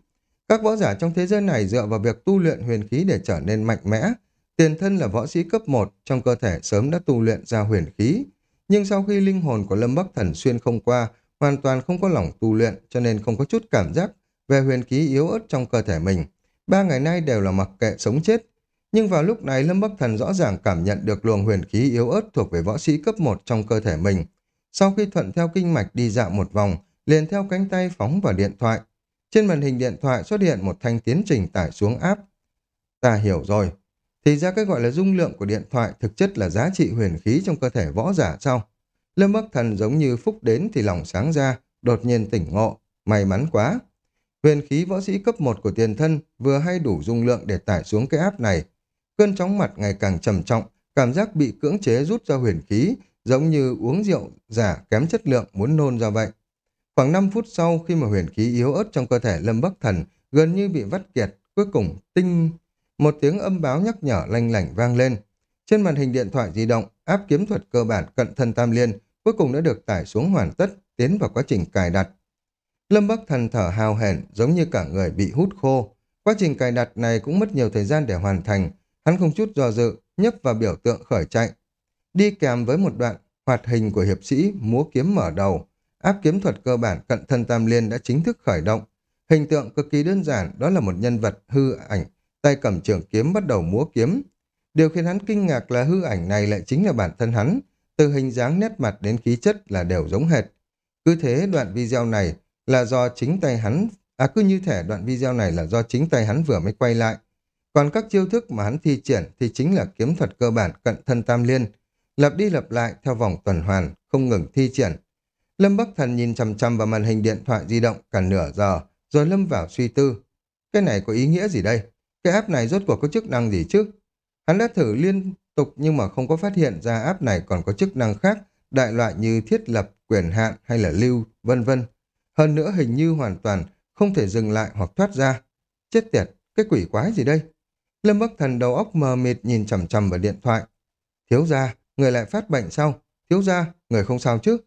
Các võ giả trong thế giới này dựa vào việc tu luyện huyền khí để trở nên mạnh mẽ, Tiền thân là võ sĩ cấp 1, trong cơ thể sớm đã tu luyện ra huyền khí. Nhưng sau khi linh hồn của Lâm Bắc Thần xuyên không qua, hoàn toàn không có lòng tu luyện cho nên không có chút cảm giác về huyền khí yếu ớt trong cơ thể mình. Ba ngày nay đều là mặc kệ sống chết. Nhưng vào lúc này Lâm Bắc Thần rõ ràng cảm nhận được luồng huyền khí yếu ớt thuộc về võ sĩ cấp 1 trong cơ thể mình. Sau khi thuận theo kinh mạch đi dạo một vòng, liền theo cánh tay phóng vào điện thoại. Trên màn hình điện thoại xuất hiện một thanh tiến trình tải xuống áp. Ta hiểu rồi. Thì ra cái gọi là dung lượng của điện thoại thực chất là giá trị huyền khí trong cơ thể võ giả sao? Lâm Bắc Thần giống như phúc đến thì lòng sáng ra, đột nhiên tỉnh ngộ. May mắn quá. Huyền khí võ sĩ cấp 1 của tiền thân vừa hay đủ dung lượng để tải xuống cái áp này. Cơn chóng mặt ngày càng trầm trọng, cảm giác bị cưỡng chế rút ra huyền khí, giống như uống rượu giả kém chất lượng muốn nôn ra vậy. Khoảng 5 phút sau khi mà huyền khí yếu ớt trong cơ thể Lâm Bắc Thần gần như bị vắt kiệt, cuối cùng tinh một tiếng âm báo nhắc nhở lanh lảnh vang lên. Trên màn hình điện thoại di động, áp kiếm thuật cơ bản cận thân tam liên cuối cùng đã được tải xuống hoàn tất, tiến vào quá trình cài đặt. Lâm Bắc Thần thở hào hển giống như cả người bị hút khô. Quá trình cài đặt này cũng mất nhiều thời gian để hoàn thành. Hắn không chút do dự, nhấp vào biểu tượng khởi chạy. Đi kèm với một đoạn hoạt hình của hiệp sĩ múa kiếm mở đầu. Áp kiếm thuật cơ bản cận thân tam liên đã chính thức khởi động. Hình tượng cực kỳ đơn giản đó là một nhân vật hư ảnh, tay cầm trường kiếm bắt đầu múa kiếm. Điều khiến hắn kinh ngạc là hư ảnh này lại chính là bản thân hắn, từ hình dáng nét mặt đến khí chất là đều giống hệt. Cứ thế đoạn video này là do chính tay hắn, à cứ như thể đoạn video này là do chính tay hắn vừa mới quay lại. Còn các chiêu thức mà hắn thi triển thì chính là kiếm thuật cơ bản cận thân tam liên, lặp đi lặp lại theo vòng tuần hoàn, không ngừng thi triển. Lâm Bắc Thần nhìn chằm chằm vào màn hình điện thoại di động cả nửa giờ, rồi lâm vào suy tư. Cái này có ý nghĩa gì đây? Cái app này rốt cuộc có chức năng gì chứ? Hắn đã thử liên tục nhưng mà không có phát hiện ra app này còn có chức năng khác, đại loại như thiết lập, quyền hạn hay là lưu, vân vân. Hơn nữa hình như hoàn toàn không thể dừng lại hoặc thoát ra. Chết tiệt, cái quỷ quái gì đây? Lâm Bắc Thần đầu óc mờ mịt nhìn chằm chằm vào điện thoại. Thiếu gia, người lại phát bệnh sao? Thiếu gia, người không sao chứ?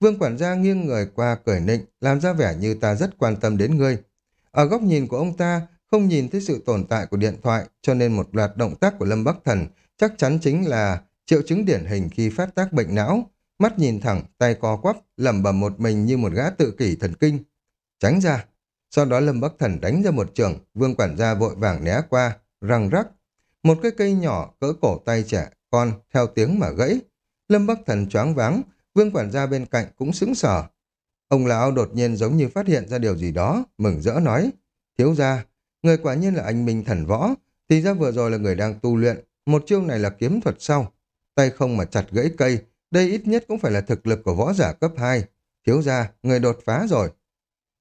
Vương quản gia nghiêng người qua cười nịnh, làm ra vẻ như ta rất quan tâm đến ngươi. Ở góc nhìn của ông ta, không nhìn thấy sự tồn tại của điện thoại, cho nên một loạt động tác của Lâm Bắc Thần chắc chắn chính là triệu chứng điển hình khi phát tác bệnh não. Mắt nhìn thẳng, tay co quắp, lẩm bẩm một mình như một gã tự kỷ thần kinh. Tránh ra. Sau đó Lâm Bắc Thần đánh ra một trường, vương quản gia vội vàng né qua, răng rắc. Một cái cây nhỏ cỡ cổ tay trẻ con theo tiếng mà gãy. Lâm Bắc Thần choáng váng, vương quản gia bên cạnh cũng sững sờ. Ông lão đột nhiên giống như phát hiện ra điều gì đó, mừng rỡ nói. Thiếu gia, người quả nhiên là anh Minh thần võ, thì ra vừa rồi là người đang tu luyện, một chiêu này là kiếm thuật sau. Tay không mà chặt gãy cây, đây ít nhất cũng phải là thực lực của võ giả cấp 2. Thiếu gia, người đột phá rồi.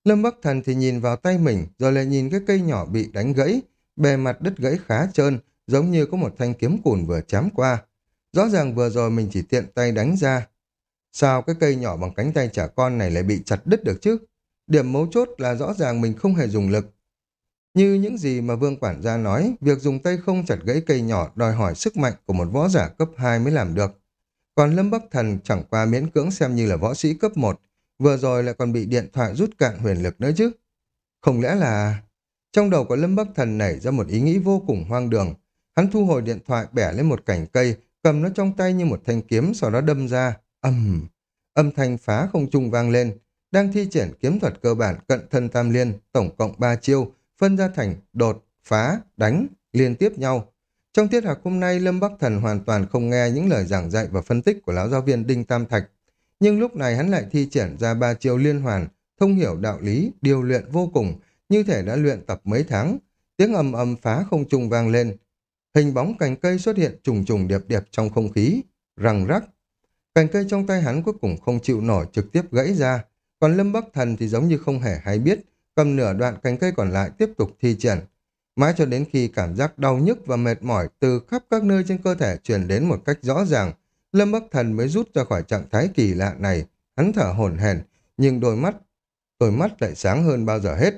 Lâm Bắc Thần thì nhìn vào tay mình, rồi lại nhìn cái cây nhỏ bị đánh gãy, bề mặt đứt gãy khá trơn, giống như có một thanh kiếm cùn vừa chém qua. Rõ ràng vừa rồi mình chỉ tiện tay đánh ra. Sao cái cây nhỏ bằng cánh tay trẻ con này lại bị chặt đứt được chứ? Điểm mấu chốt là rõ ràng mình không hề dùng lực. Như những gì mà Vương Quản gia nói, việc dùng tay không chặt gãy cây nhỏ đòi hỏi sức mạnh của một võ giả cấp 2 mới làm được. Còn Lâm Bắc Thần chẳng qua miễn cưỡng xem như là võ sĩ cấp 1, vừa rồi lại còn bị điện thoại rút cạn huyền lực nữa chứ. Không lẽ là... Trong đầu của Lâm Bắc Thần nảy ra một ý nghĩ vô cùng hoang đường. Hắn thu hồi điện thoại bẻ lên một cành cây, cầm nó trong tay như một thanh kiếm sau đó đâm ra. Âm! Âm thanh phá không trung vang lên. Đang thi triển kiếm thuật cơ bản cận thân tam liên, tổng cộng 3 chiêu, phân ra thành đột, phá, đánh, liên tiếp nhau. Trong tiết học hôm nay, Lâm Bắc Thần hoàn toàn không nghe những lời giảng dạy và phân tích của lão giáo viên Đinh Tam Thạch. Nhưng lúc này hắn lại thi triển ra ba chiêu liên hoàn, thông hiểu đạo lý, điều luyện vô cùng, như thể đã luyện tập mấy tháng. Tiếng ầm ầm phá không trung vang lên. Hình bóng cành cây xuất hiện trùng trùng điệp điệp trong không khí, răng rắc. Cành cây trong tay hắn cuối cùng không chịu nổi trực tiếp gãy ra, còn Lâm Bắc Thần thì giống như không hề hay biết, cầm nửa đoạn cành cây còn lại tiếp tục thi triển. Mãi cho đến khi cảm giác đau nhức và mệt mỏi từ khắp các nơi trên cơ thể truyền đến một cách rõ ràng, Lâm Bắc Thần mới rút ra khỏi trạng thái kỳ lạ này. Hắn thở hổn hển, nhưng đôi mắt, đôi mắt lại sáng hơn bao giờ hết.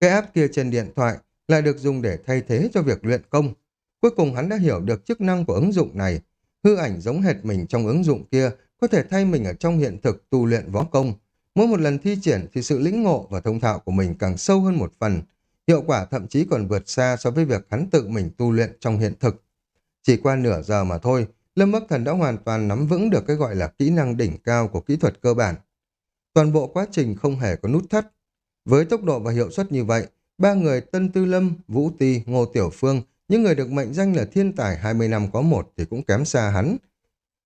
Cái app kia trên điện thoại lại được dùng để thay thế cho việc luyện công. Cuối cùng hắn đã hiểu được chức năng của ứng dụng này. Hư ảnh giống hệt mình trong ứng dụng kia có thể thay mình ở trong hiện thực tu luyện võ công. Mỗi một lần thi triển thì sự lĩnh ngộ và thông thạo của mình càng sâu hơn một phần. Hiệu quả thậm chí còn vượt xa so với việc hắn tự mình tu luyện trong hiện thực. Chỉ qua nửa giờ mà thôi, Lâm Bắc Thần đã hoàn toàn nắm vững được cái gọi là kỹ năng đỉnh cao của kỹ thuật cơ bản. Toàn bộ quá trình không hề có nút thắt. Với tốc độ và hiệu suất như vậy, ba người Tân Tư Lâm, Vũ Ti, Ngô Tiểu Phương, những người được mệnh danh là thiên tài 20 năm có một thì cũng kém xa hắn.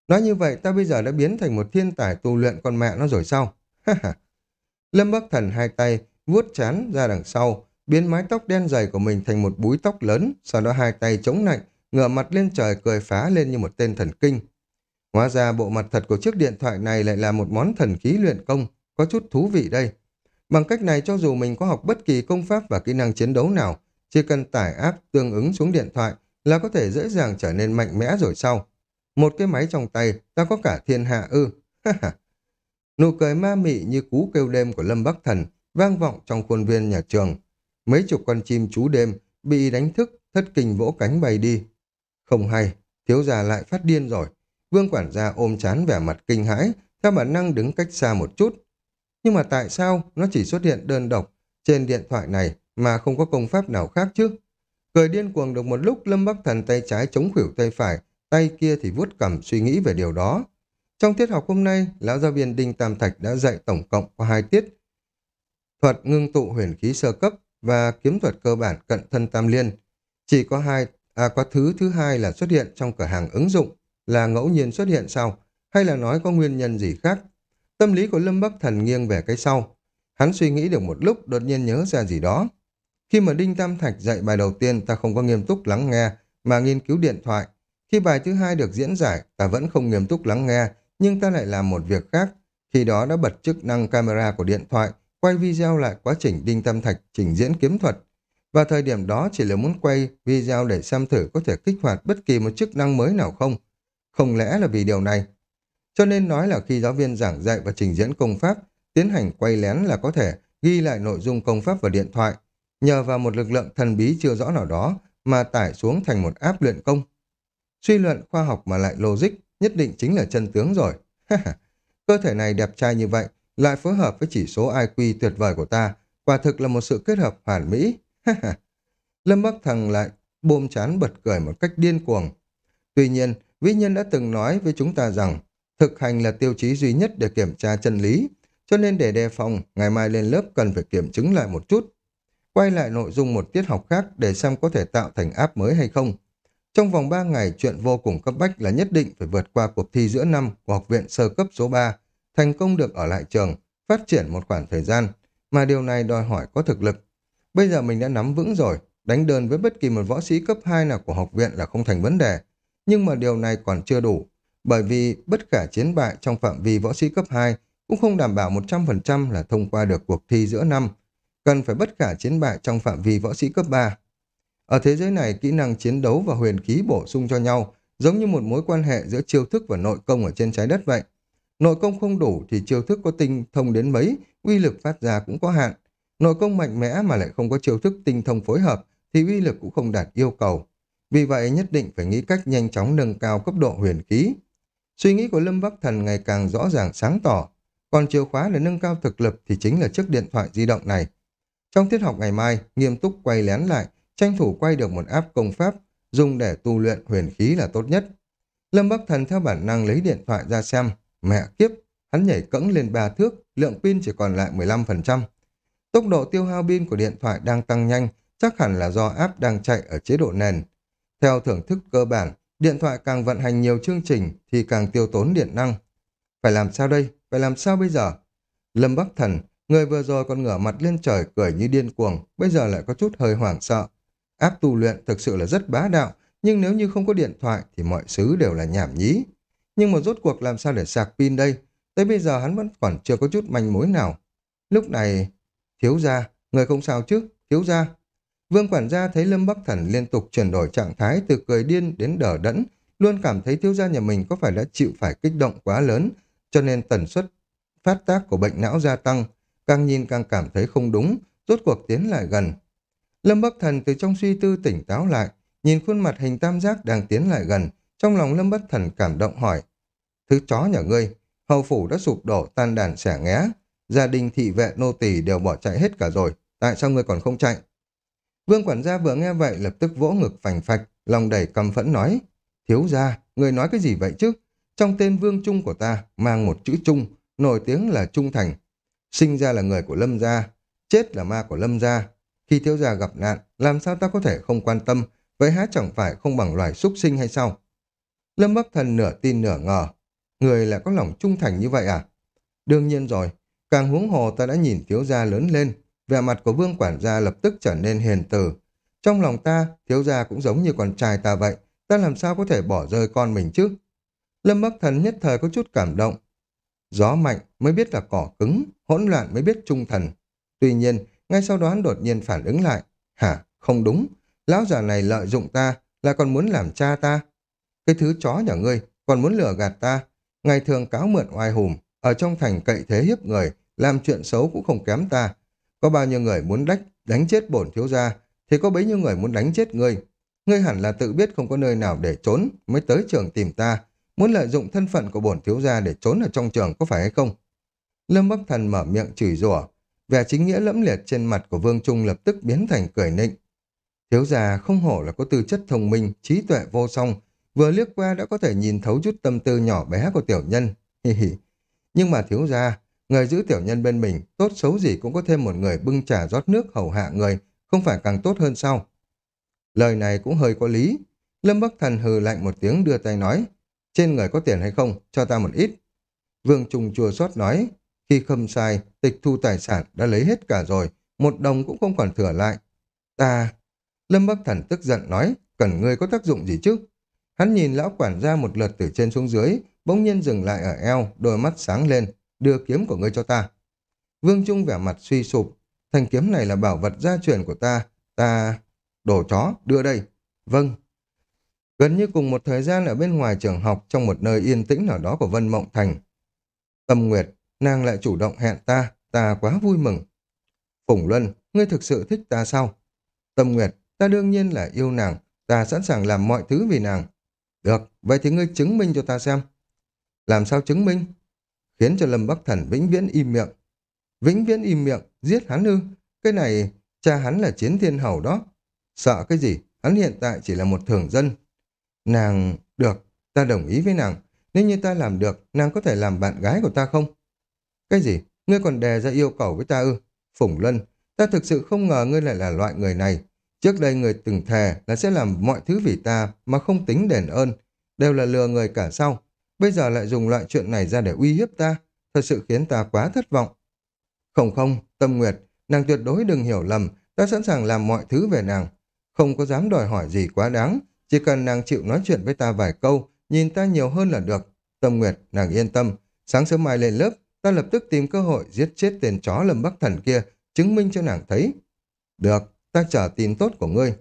Nói như vậy ta bây giờ đã biến thành một thiên tài tu luyện con mẹ nó rồi sao? Lâm Bắc Thần hai tay vuốt chán ra đằng sau, biến mái tóc đen dày của mình thành một búi tóc lớn, sau đó hai tay chống nạnh, ngửa mặt lên trời cười phá lên như một tên thần kinh. Hóa ra bộ mặt thật của chiếc điện thoại này lại là một món thần khí luyện công, có chút thú vị đây. Bằng cách này cho dù mình có học bất kỳ công pháp và kỹ năng chiến đấu nào, chỉ cần tải áp tương ứng xuống điện thoại là có thể dễ dàng trở nên mạnh mẽ rồi sau. Một cái máy trong tay, ta có cả thiên hạ ư. Nụ cười ma mị như cú kêu đêm của Lâm Bắc Thần vang vọng trong khuôn viên nhà trường. Mấy chục con chim chú đêm bị đánh thức, thất kinh vỗ cánh bay đi. Không hay, thiếu gia lại phát điên rồi. Vương quản gia ôm chán vẻ mặt kinh hãi, theo bản năng đứng cách xa một chút. Nhưng mà tại sao nó chỉ xuất hiện đơn độc trên điện thoại này mà không có công pháp nào khác chứ? Cười điên cuồng được một lúc Lâm Bắc Thần tay trái chống khuỷu tay phải, tay kia thì vuốt cầm suy nghĩ về điều đó. Trong tiết học hôm nay, lão giáo viên Đinh Tam Thạch đã dạy tổng cộng có hai tiết. Thuật ngưng tụ huyền khí sơ cấp và kiếm thuật cơ bản cận thân tam liên. Chỉ có hai, à có thứ thứ hai là xuất hiện trong cửa hàng ứng dụng, là ngẫu nhiên xuất hiện sau, hay là nói có nguyên nhân gì khác. Tâm lý của Lâm Bắc Thần nghiêng về cái sau. Hắn suy nghĩ được một lúc đột nhiên nhớ ra gì đó. Khi mà Đinh Tam Thạch dạy bài đầu tiên ta không có nghiêm túc lắng nghe mà nghiên cứu điện thoại. Khi bài thứ hai được diễn giải ta vẫn không nghiêm túc lắng nghe nhưng ta lại làm một việc khác. Khi đó đã bật chức năng camera của điện thoại quay video lại quá trình Đinh Tam Thạch trình diễn kiếm thuật. Và thời điểm đó chỉ là muốn quay video để xem thử có thể kích hoạt bất kỳ một chức năng mới nào không. Không lẽ là vì điều này? Cho nên nói là khi giáo viên giảng dạy và trình diễn công pháp, tiến hành quay lén là có thể ghi lại nội dung công pháp vào điện thoại, nhờ vào một lực lượng thần bí chưa rõ nào đó mà tải xuống thành một áp luyện công. Suy luận khoa học mà lại logic nhất định chính là chân tướng rồi. Cơ thể này đẹp trai như vậy, lại phối hợp với chỉ số IQ tuyệt vời của ta, quả thực là một sự kết hợp hoàn mỹ. Lâm Bắc Thằng lại bôm chán bật cười một cách điên cuồng. Tuy nhiên, Vĩ Nhân đã từng nói với chúng ta rằng thực hành là tiêu chí duy nhất để kiểm tra chân lý, cho nên để đề phòng, ngày mai lên lớp cần phải kiểm chứng lại một chút. Quay lại nội dung một tiết học khác để xem có thể tạo thành áp mới hay không. Trong vòng 3 ngày, chuyện vô cùng cấp bách là nhất định phải vượt qua cuộc thi giữa năm của học viện sơ cấp số 3, thành công được ở lại trường, phát triển một khoảng thời gian, mà điều này đòi hỏi có thực lực. Bây giờ mình đã nắm vững rồi, đánh đơn với bất kỳ một võ sĩ cấp 2 nào của học viện là không thành vấn đề. Nhưng mà điều này còn chưa đủ, bởi vì bất cả chiến bại trong phạm vi võ sĩ cấp 2 cũng không đảm bảo 100% là thông qua được cuộc thi giữa năm. Cần phải bất khả chiến bại trong phạm vi võ sĩ cấp 3. Ở thế giới này, kỹ năng chiến đấu và huyền khí bổ sung cho nhau, giống như một mối quan hệ giữa chiêu thức và nội công ở trên trái đất vậy. Nội công không đủ thì chiêu thức có tinh thông đến mấy, uy lực phát ra cũng có hạn. Nội công mạnh mẽ mà lại không có chiêu thức tinh thông phối hợp thì uy lực cũng không đạt yêu cầu. Vì vậy nhất định phải nghĩ cách nhanh chóng nâng cao cấp độ huyền khí. Suy nghĩ của Lâm Bắc Thần ngày càng rõ ràng sáng tỏ, còn chìa khóa để nâng cao thực lực thì chính là chiếc điện thoại di động này. Trong tiết học ngày mai, nghiêm túc quay lén lại, tranh thủ quay được một áp công pháp, dùng để tu luyện huyền khí là tốt nhất. Lâm Bắc Thần theo bản năng lấy điện thoại ra xem, mẹ kiếp, hắn nhảy cẫng lên ba thước, lượng pin chỉ còn lại 15%. Tốc độ tiêu hao pin của điện thoại đang tăng nhanh, chắc hẳn là do app đang chạy ở chế độ nền. Theo thưởng thức cơ bản, điện thoại càng vận hành nhiều chương trình thì càng tiêu tốn điện năng. Phải làm sao đây? Phải làm sao bây giờ? Lâm Bắc Thần, người vừa rồi còn ngửa mặt lên trời cười như điên cuồng, bây giờ lại có chút hơi hoảng sợ. Áp tu luyện thực sự là rất bá đạo, nhưng nếu như không có điện thoại thì mọi thứ đều là nhảm nhí. Nhưng mà rốt cuộc làm sao để sạc pin đây? Tới bây giờ hắn vẫn còn chưa có chút manh mối nào. Lúc này, thiếu gia, người không sao chứ, thiếu gia. Vương quản gia thấy Lâm Bắc Thần liên tục chuyển đổi trạng thái từ cười điên đến đờ đẫn, luôn cảm thấy thiếu gia nhà mình có phải đã chịu phải kích động quá lớn, cho nên tần suất phát tác của bệnh não gia tăng, càng nhìn càng cảm thấy không đúng, rốt cuộc tiến lại gần. Lâm Bắc Thần từ trong suy tư tỉnh táo lại, nhìn khuôn mặt hình tam giác đang tiến lại gần, trong lòng Lâm Bắc Thần cảm động hỏi. Thứ chó nhà ngươi, hầu phủ đã sụp đổ tan đàn xẻ nghé, gia đình thị vệ nô tỳ đều bỏ chạy hết cả rồi, tại sao ngươi còn không chạy? Vương quản gia vừa nghe vậy lập tức vỗ ngực phành phạch, lòng đầy căm phẫn nói, thiếu gia, người nói cái gì vậy chứ? Trong tên vương trung của ta mang một chữ trung, nổi tiếng là trung thành. Sinh ra là người của lâm gia, chết là ma của lâm gia. Khi thiếu gia gặp nạn, làm sao ta có thể không quan tâm, vậy há chẳng phải không bằng loài súc sinh hay sao? Lâm Bắc Thần nửa tin nửa ngờ, người lại có lòng trung thành như vậy à? Đương nhiên rồi, càng huống hồ ta đã nhìn thiếu gia lớn lên, vẻ mặt của vương quản gia lập tức trở nên hiền từ. Trong lòng ta, thiếu gia cũng giống như con trai ta vậy, ta làm sao có thể bỏ rơi con mình chứ? Lâm Bắc Thần nhất thời có chút cảm động. Gió mạnh mới biết là cỏ cứng, hỗn loạn mới biết trung thần. Tuy nhiên, ngay sau đó hắn đột nhiên phản ứng lại. Hả, không đúng, lão già này lợi dụng ta, là còn muốn làm cha ta. Cái thứ chó nhà ngươi, còn muốn lừa gạt ta. Ngày thường cáo mượn oai hùm, ở trong thành cậy thế hiếp người, làm chuyện xấu cũng không kém ta. Có bao nhiêu người muốn đách, đánh chết bổn thiếu gia, thì có bấy nhiêu người muốn đánh chết ngươi. Ngươi hẳn là tự biết không có nơi nào để trốn, mới tới trường tìm ta, muốn lợi dụng thân phận của bổn thiếu gia để trốn ở trong trường có phải hay không? Lâm Bắc Thần mở miệng chửi rủa, vẻ chính nghĩa lẫm liệt trên mặt của Vương Trung lập tức biến thành cười nịnh. Thiếu gia không hổ là có tư chất thông minh, trí tuệ vô song, vừa liếc qua đã có thể nhìn thấu chút tâm tư nhỏ bé của tiểu nhân. Hi hi. Nhưng mà thiếu gia, người giữ tiểu nhân bên mình, tốt xấu gì cũng có thêm một người bưng trà rót nước hầu hạ người, không phải càng tốt hơn sao? Lời này cũng hơi có lý. Lâm Bắc Thần hừ lạnh một tiếng đưa tay nói, trên người có tiền hay không, cho ta một ít. Vương Trung chua xót nói, khi khâm sai, tịch thu tài sản đã lấy hết cả rồi, một đồng cũng không còn thừa lại. Ta... Lâm Bắc Thần tức giận nói, cần ngươi có tác dụng gì chứ? Hắn nhìn lão quản gia một lượt từ trên xuống dưới, bỗng nhiên dừng lại ở eo, đôi mắt sáng lên, đưa kiếm của ngươi cho ta. Vương Trung vẻ mặt suy sụp, thanh kiếm này là bảo vật gia truyền của ta, ta... Đồ chó, đưa đây. Vâng. Gần như cùng một thời gian ở bên ngoài trường học trong một nơi yên tĩnh nào đó của Vân Mộng Thành. Tâm Nguyệt, nàng lại chủ động hẹn ta, ta quá vui mừng. Phùng Luân, ngươi thực sự thích ta sao? Tâm Nguyệt, ta đương nhiên là yêu nàng, ta sẵn sàng làm mọi thứ vì nàng. Được, vậy thì ngươi chứng minh cho ta xem. Làm sao chứng minh? Khiến cho Lâm Bắc Thần vĩnh viễn im miệng. Vĩnh viễn im miệng, giết hắn ư? Cái này, cha hắn là chiến thiên hầu đó. Sợ cái gì? Hắn hiện tại chỉ là một thường dân. Nàng, được, ta đồng ý với nàng. Nếu như ta làm được, nàng có thể làm bạn gái của ta không? Cái gì? Ngươi còn đề ra yêu cầu với ta ư? Phủng Luân, ta thực sự không ngờ ngươi lại là loại người này. Trước đây người từng thề là sẽ làm mọi thứ vì ta mà không tính đền ơn. Đều là lừa người cả sau. Bây giờ lại dùng loại chuyện này ra để uy hiếp ta. Thật sự khiến ta quá thất vọng. Không không, Tâm Nguyệt, nàng tuyệt đối đừng hiểu lầm. Ta sẵn sàng làm mọi thứ về nàng. Không có dám đòi hỏi gì quá đáng. Chỉ cần nàng chịu nói chuyện với ta vài câu, nhìn ta nhiều hơn là được. Tâm Nguyệt, nàng yên tâm. Sáng sớm mai lên lớp, ta lập tức tìm cơ hội giết chết tên chó lầm bắc thần kia, chứng minh cho nàng thấy. Được, ta chờ tin tốt của ngươi.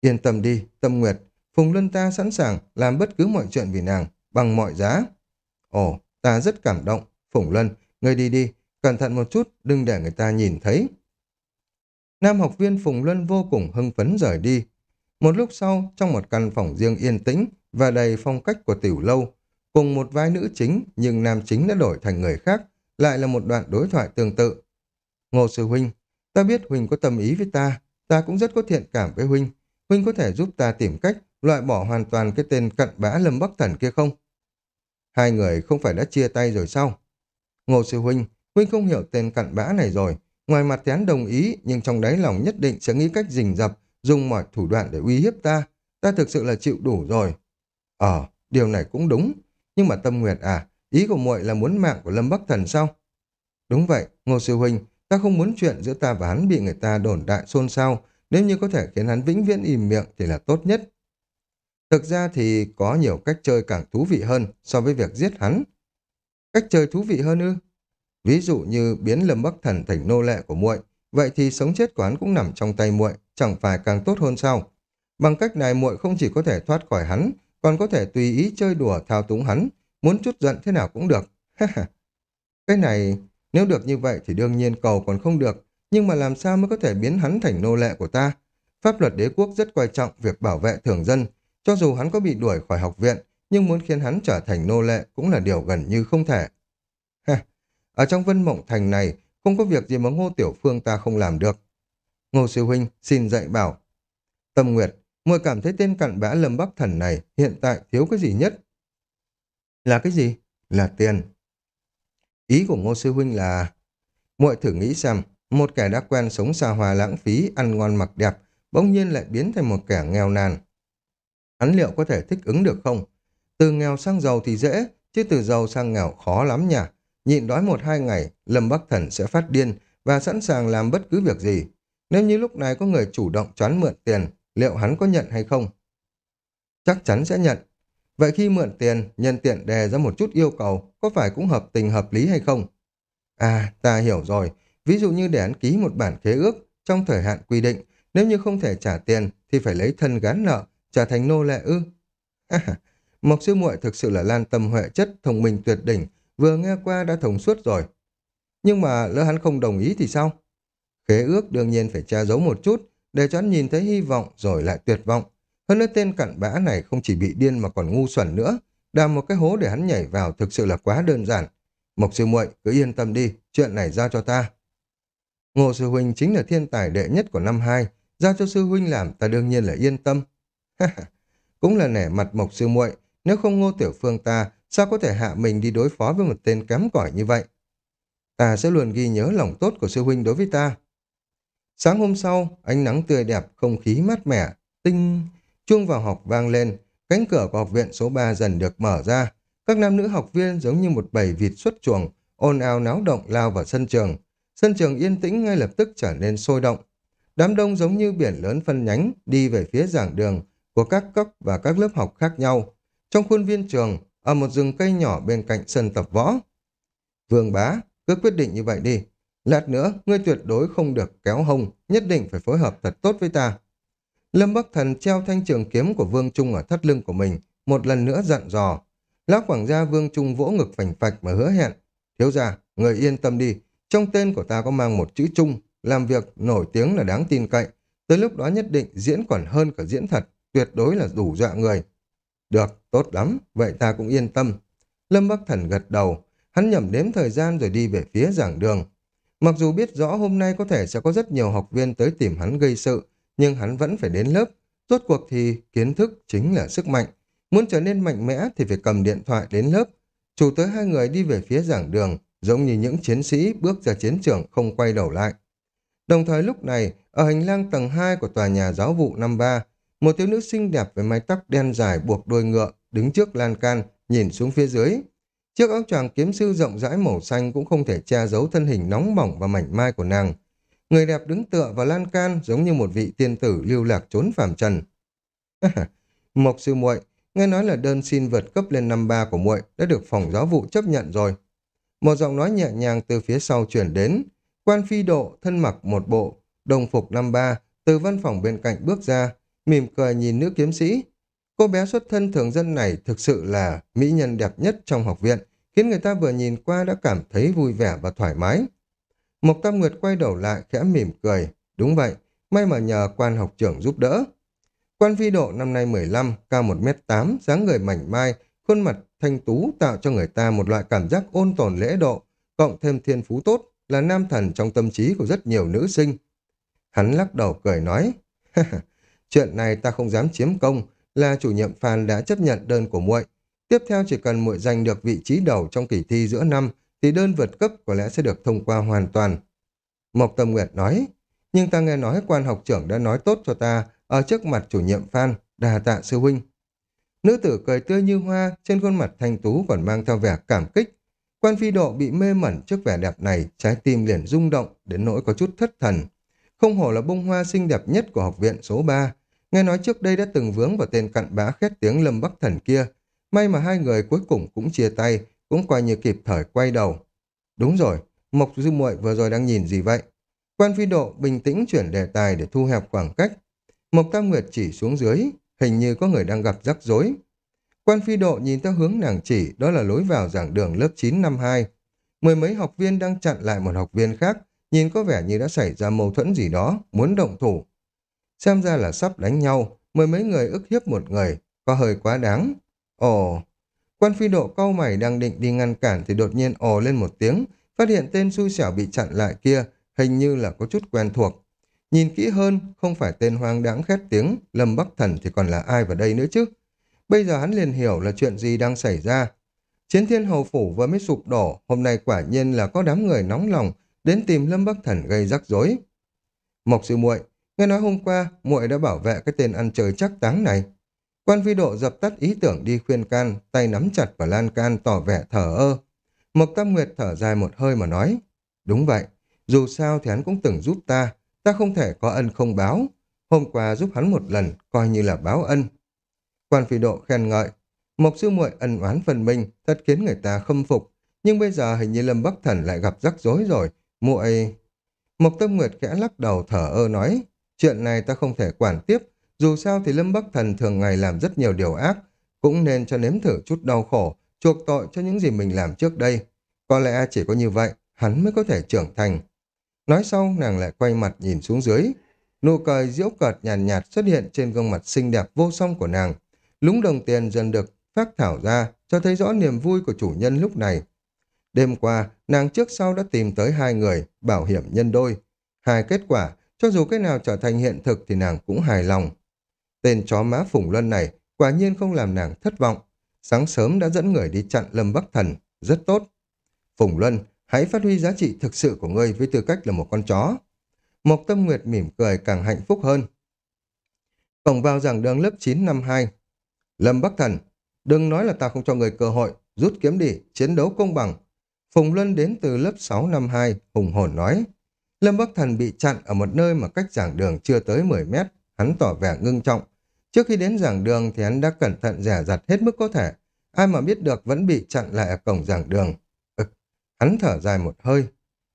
Yên tâm đi, Tâm Nguyệt, Phùng Luân ta sẵn sàng làm bất cứ mọi chuyện vì nàng, bằng mọi giá. Ồ, ta rất cảm động. Phùng Luân, ngươi đi đi, cẩn thận một chút, đừng để người ta nhìn thấy. Nam học viên Phùng Luân vô cùng hưng phấn rời đi. Một lúc sau, trong một căn phòng riêng yên tĩnh và đầy phong cách của tiểu lâu, cùng một vai nữ chính nhưng nam chính đã đổi thành người khác, lại là một đoạn đối thoại tương tự. Ngô Sư Huynh, ta biết Huynh có tâm ý với ta, ta cũng rất có thiện cảm với Huynh. Huynh có thể giúp ta tìm cách loại bỏ hoàn toàn cái tên cận bã Lâm Bắc Thần kia không? Hai người không phải đã chia tay rồi sao? Ngô Sư Huynh, Huynh không hiểu tên cận bã này rồi. Ngoài mặt thì đồng ý, nhưng trong đáy lòng nhất định sẽ nghĩ cách rình rập, dùng mọi thủ đoạn để uy hiếp ta. Ta thực sự là chịu đủ rồi. Ờ, điều này cũng đúng. Nhưng mà Tâm Nguyệt à, ý của muội là muốn mạng của Lâm Bắc Thần sao? Đúng vậy, Ngô Sư Huynh, ta không muốn chuyện giữa ta và hắn bị người ta đồn đại xôn xao. Nếu như có thể khiến hắn vĩnh viễn im miệng thì là tốt nhất. Thực ra thì có nhiều cách chơi càng thú vị hơn so với việc giết hắn. Cách chơi thú vị hơn ư? Ví dụ như biến Lâm Bắc Thần thành nô lệ của muội, vậy thì sống chết của hắn cũng nằm trong tay muội, chẳng phải càng tốt hơn sao? Bằng cách này muội không chỉ có thể thoát khỏi hắn, còn có thể tùy ý chơi đùa thao túng hắn, muốn chút giận thế nào cũng được. cái này, nếu được như vậy thì đương nhiên cầu còn không được, nhưng mà làm sao mới có thể biến hắn thành nô lệ của ta? Pháp luật đế quốc rất quan trọng việc bảo vệ thường dân, cho dù hắn có bị đuổi khỏi học viện, nhưng muốn khiến hắn trở thành nô lệ cũng là điều gần như không thể. Ha, ở trong vân mộng thành này, không có việc gì mà ngô tiểu phương ta không làm được. Ngô Sư Huynh xin dạy bảo. Tâm Nguyệt, muội cảm thấy tên cặn bã Lâm Bắc Thần này hiện tại thiếu cái gì nhất? Là cái gì? Là tiền. Ý của Ngô Sư Huynh là... muội thử nghĩ xem, một kẻ đã quen sống xa hoa lãng phí, ăn ngon mặc đẹp, bỗng nhiên lại biến thành một kẻ nghèo nàn. Hắn liệu có thể thích ứng được không? Từ nghèo sang giàu thì dễ, chứ từ giàu sang nghèo khó lắm nhỉ. Nhịn đói một hai ngày, Lâm Bắc Thần sẽ phát điên và sẵn sàng làm bất cứ việc gì. Nếu như lúc này có người chủ động choán mượn tiền, liệu hắn có nhận hay không? Chắc chắn sẽ nhận. Vậy khi mượn tiền, nhân tiện đề ra một chút yêu cầu, có phải cũng hợp tình hợp lý hay không? À, ta hiểu rồi. Ví dụ như để hắn ký một bản khế ước trong thời hạn quy định, nếu như không thể trả tiền thì phải lấy thân gán nợ, trở thành nô lệ ư. À, Mộc sư muội thực sự là lan tâm huệ chất, thông minh tuyệt đỉnh, vừa nghe qua đã thông suốt rồi. Nhưng mà lỡ hắn không đồng ý thì sao? Khế ước đương nhiên phải tra giấu một chút, để cho hắn nhìn thấy hy vọng rồi lại tuyệt vọng. Hơn nữa tên cặn bã này không chỉ bị điên mà còn ngu xuẩn nữa. Đàm một cái hố để hắn nhảy vào thực sự là quá đơn giản. Mộc sư muội cứ yên tâm đi, chuyện này giao cho ta. Ngô sư huynh chính là thiên tài đệ nhất của năm hai, giao cho sư huynh làm ta đương nhiên là yên tâm. Cũng là nể mặt Mộc sư muội, nếu không Ngô Tiểu Phương ta, sao có thể hạ mình đi đối phó với một tên kém cỏi như vậy? Ta sẽ luôn ghi nhớ lòng tốt của sư huynh đối với ta. Sáng hôm sau, ánh nắng tươi đẹp, không khí mát mẻ, tinh... Chuông vào học vang lên, cánh cửa của học viện số 3 dần được mở ra. Các nam nữ học viên giống như một bầy vịt xuất chuồng, ồn ào náo động lao vào sân trường. Sân trường yên tĩnh ngay lập tức trở nên sôi động. Đám đông giống như biển lớn phân nhánh đi về phía giảng đường của các cấp và các lớp học khác nhau. Trong khuôn viên trường, ở một rừng cây nhỏ bên cạnh sân tập võ. Vương bá, cứ quyết định như vậy đi. Lát nữa, ngươi tuyệt đối không được kéo hông, nhất định phải phối hợp thật tốt với ta. Lâm Bắc Thần treo thanh trường kiếm của Vương Trung ở thắt lưng của mình, một lần nữa dặn dò. Lão quảng gia Vương Trung vỗ ngực phành phạch mà hứa hẹn. Thiếu ra, người yên tâm đi, trong tên của ta có mang một chữ Trung, làm việc nổi tiếng là đáng tin cậy. Tới lúc đó nhất định diễn còn hơn cả diễn thật, tuyệt đối là đủ dọa người. Được, tốt lắm, vậy ta cũng yên tâm. Lâm Bắc Thần gật đầu, hắn nhẩm đếm thời gian rồi đi về phía giảng đường. Mặc dù biết rõ hôm nay có thể sẽ có rất nhiều học viên tới tìm hắn gây sự, nhưng hắn vẫn phải đến lớp. Rốt cuộc thì kiến thức chính là sức mạnh. Muốn trở nên mạnh mẽ thì phải cầm điện thoại đến lớp. Chủ tới hai người đi về phía giảng đường, giống như những chiến sĩ bước ra chiến trường không quay đầu lại. Đồng thời lúc này, ở hành lang tầng 2 của tòa nhà giáo vụ năm 3, một thiếu nữ xinh đẹp với mái tóc đen dài buộc đuôi ngựa, đứng trước lan can, nhìn xuống phía dưới. Chiếc áo choàng kiếm sư rộng rãi màu xanh cũng không thể che giấu thân hình nóng bỏng và mảnh mai của nàng. Người đẹp đứng tựa vào lan can giống như một vị tiên tử lưu lạc trốn phàm trần. Mộc sư muội, nghe nói là đơn xin vượt cấp lên năm ba của muội đã được phòng giáo vụ chấp nhận rồi. Một giọng nói nhẹ nhàng từ phía sau chuyển đến. Quan phi độ thân mặc một bộ, đồng phục năm ba, từ văn phòng bên cạnh bước ra, mỉm cười nhìn nữ kiếm sĩ. Cô bé xuất thân thường dân này thực sự là mỹ nhân đẹp nhất trong học viện, khiến người ta vừa nhìn qua đã cảm thấy vui vẻ và thoải mái. Mộc Tam Nguyệt quay đầu lại khẽ mỉm cười. Đúng vậy, may mà nhờ quan học trưởng giúp đỡ. Quan phi độ năm nay 15, cao 1m8, dáng người mảnh mai, khuôn mặt thanh tú tạo cho người ta một loại cảm giác ôn tồn lễ độ, cộng thêm thiên phú tốt, là nam thần trong tâm trí của rất nhiều nữ sinh. Hắn lắc đầu cười nói, chuyện này ta không dám chiếm công, là chủ nhiệm Phan đã chấp nhận đơn của muội. Tiếp theo chỉ cần muội giành được vị trí đầu trong kỳ thi giữa năm, thì đơn vượt cấp có lẽ sẽ được thông qua hoàn toàn. Mộc Tâm Nguyệt nói, nhưng ta nghe nói quan học trưởng đã nói tốt cho ta ở trước mặt chủ nhiệm Phan, đà tạ sư huynh. Nữ tử cười tươi như hoa, trên khuôn mặt thanh tú còn mang theo vẻ cảm kích. Quan phi độ bị mê mẩn trước vẻ đẹp này, trái tim liền rung động, đến nỗi có chút thất thần. Không hổ là bông hoa xinh đẹp nhất của học viện số 3. Nghe nói trước đây đã từng vướng vào tên cặn bá khét tiếng lâm bắc thần kia. May mà hai người cuối cùng cũng chia tay, cũng coi như kịp thời quay đầu. Đúng rồi, Mộc Dư muội vừa rồi đang nhìn gì vậy? Quan phi độ bình tĩnh chuyển đề tài để thu hẹp khoảng cách. Mộc Tam Nguyệt chỉ xuống dưới, hình như có người đang gặp rắc rối. Quan phi độ nhìn theo hướng nàng chỉ, đó là lối vào giảng đường lớp 9 năm 2. Mười mấy học viên đang chặn lại một học viên khác, nhìn có vẻ như đã xảy ra mâu thuẫn gì đó, muốn động thủ. Xem ra là sắp đánh nhau, mười mấy người ức hiếp một người, có hơi quá đáng. Ồ, Quan phi độ câu mày đang định đi ngăn cản thì đột nhiên ồ lên một tiếng, phát hiện tên xui xẻo bị chặn lại kia, hình như là có chút quen thuộc. Nhìn kỹ hơn, không phải tên hoang đáng khét tiếng, Lâm Bắc Thần thì còn là ai vào đây nữa chứ? Bây giờ hắn liền hiểu là chuyện gì đang xảy ra. Chiến thiên hầu phủ vừa mới sụp đổ, hôm nay quả nhiên là có đám người nóng lòng đến tìm Lâm Bắc Thần gây rắc rối. Mộc sư muội, nghe nói hôm qua muội đã bảo vệ cái tên ăn chơi chắc táng này. Quan vi độ dập tắt ý tưởng đi khuyên can, tay nắm chặt vào lan can tỏ vẻ thở ơ. Mộc Tam Nguyệt thở dài một hơi mà nói, đúng vậy, dù sao thì hắn cũng từng giúp ta, ta không thể có ân không báo. Hôm qua giúp hắn một lần, coi như là báo ân. Quan phi độ khen ngợi, Mộc sư muội ân oán phần minh, thật khiến người ta khâm phục. Nhưng bây giờ hình như Lâm Bắc Thần lại gặp rắc rối rồi, muội... Mộc Tâm Nguyệt khẽ lắc đầu thở ơ nói, chuyện này ta không thể quản tiếp, dù sao thì Lâm Bắc Thần thường ngày làm rất nhiều điều ác, cũng nên cho nếm thử chút đau khổ, chuộc tội cho những gì mình làm trước đây. Có lẽ chỉ có như vậy, hắn mới có thể trưởng thành. Nói xong, nàng lại quay mặt nhìn xuống dưới. Nụ cười diễu cợt nhàn nhạt, nhạt xuất hiện trên gương mặt xinh đẹp vô song của nàng. Lúng đồng tiền dần được phát thảo ra, cho thấy rõ niềm vui của chủ nhân lúc này. Đêm qua, nàng trước sau đã tìm tới hai người, bảo hiểm nhân đôi. Hai kết quả, cho dù cái nào trở thành hiện thực thì nàng cũng hài lòng. Tên chó má Phùng Luân này quả nhiên không làm nàng thất vọng. Sáng sớm đã dẫn người đi chặn Lâm Bắc Thần, rất tốt. Phùng Luân, hãy phát huy giá trị thực sự của ngươi với tư cách là một con chó. Mộc Tâm Nguyệt mỉm cười càng hạnh phúc hơn. Cổng vào giảng đường lớp 9 năm 2. Lâm Bắc Thần, đừng nói là ta không cho người cơ hội, rút kiếm đi, chiến đấu công bằng. Phùng Luân đến từ lớp 6 năm 2, hùng hồn nói. Lâm Bắc Thần bị chặn ở một nơi mà cách giảng đường chưa tới 10 mét, hắn tỏ vẻ ngưng trọng. Trước khi đến giảng đường thì hắn đã cẩn thận rẻ rặt hết mức có thể. Ai mà biết được vẫn bị chặn lại ở cổng giảng đường. Ừ, hắn thở dài một hơi.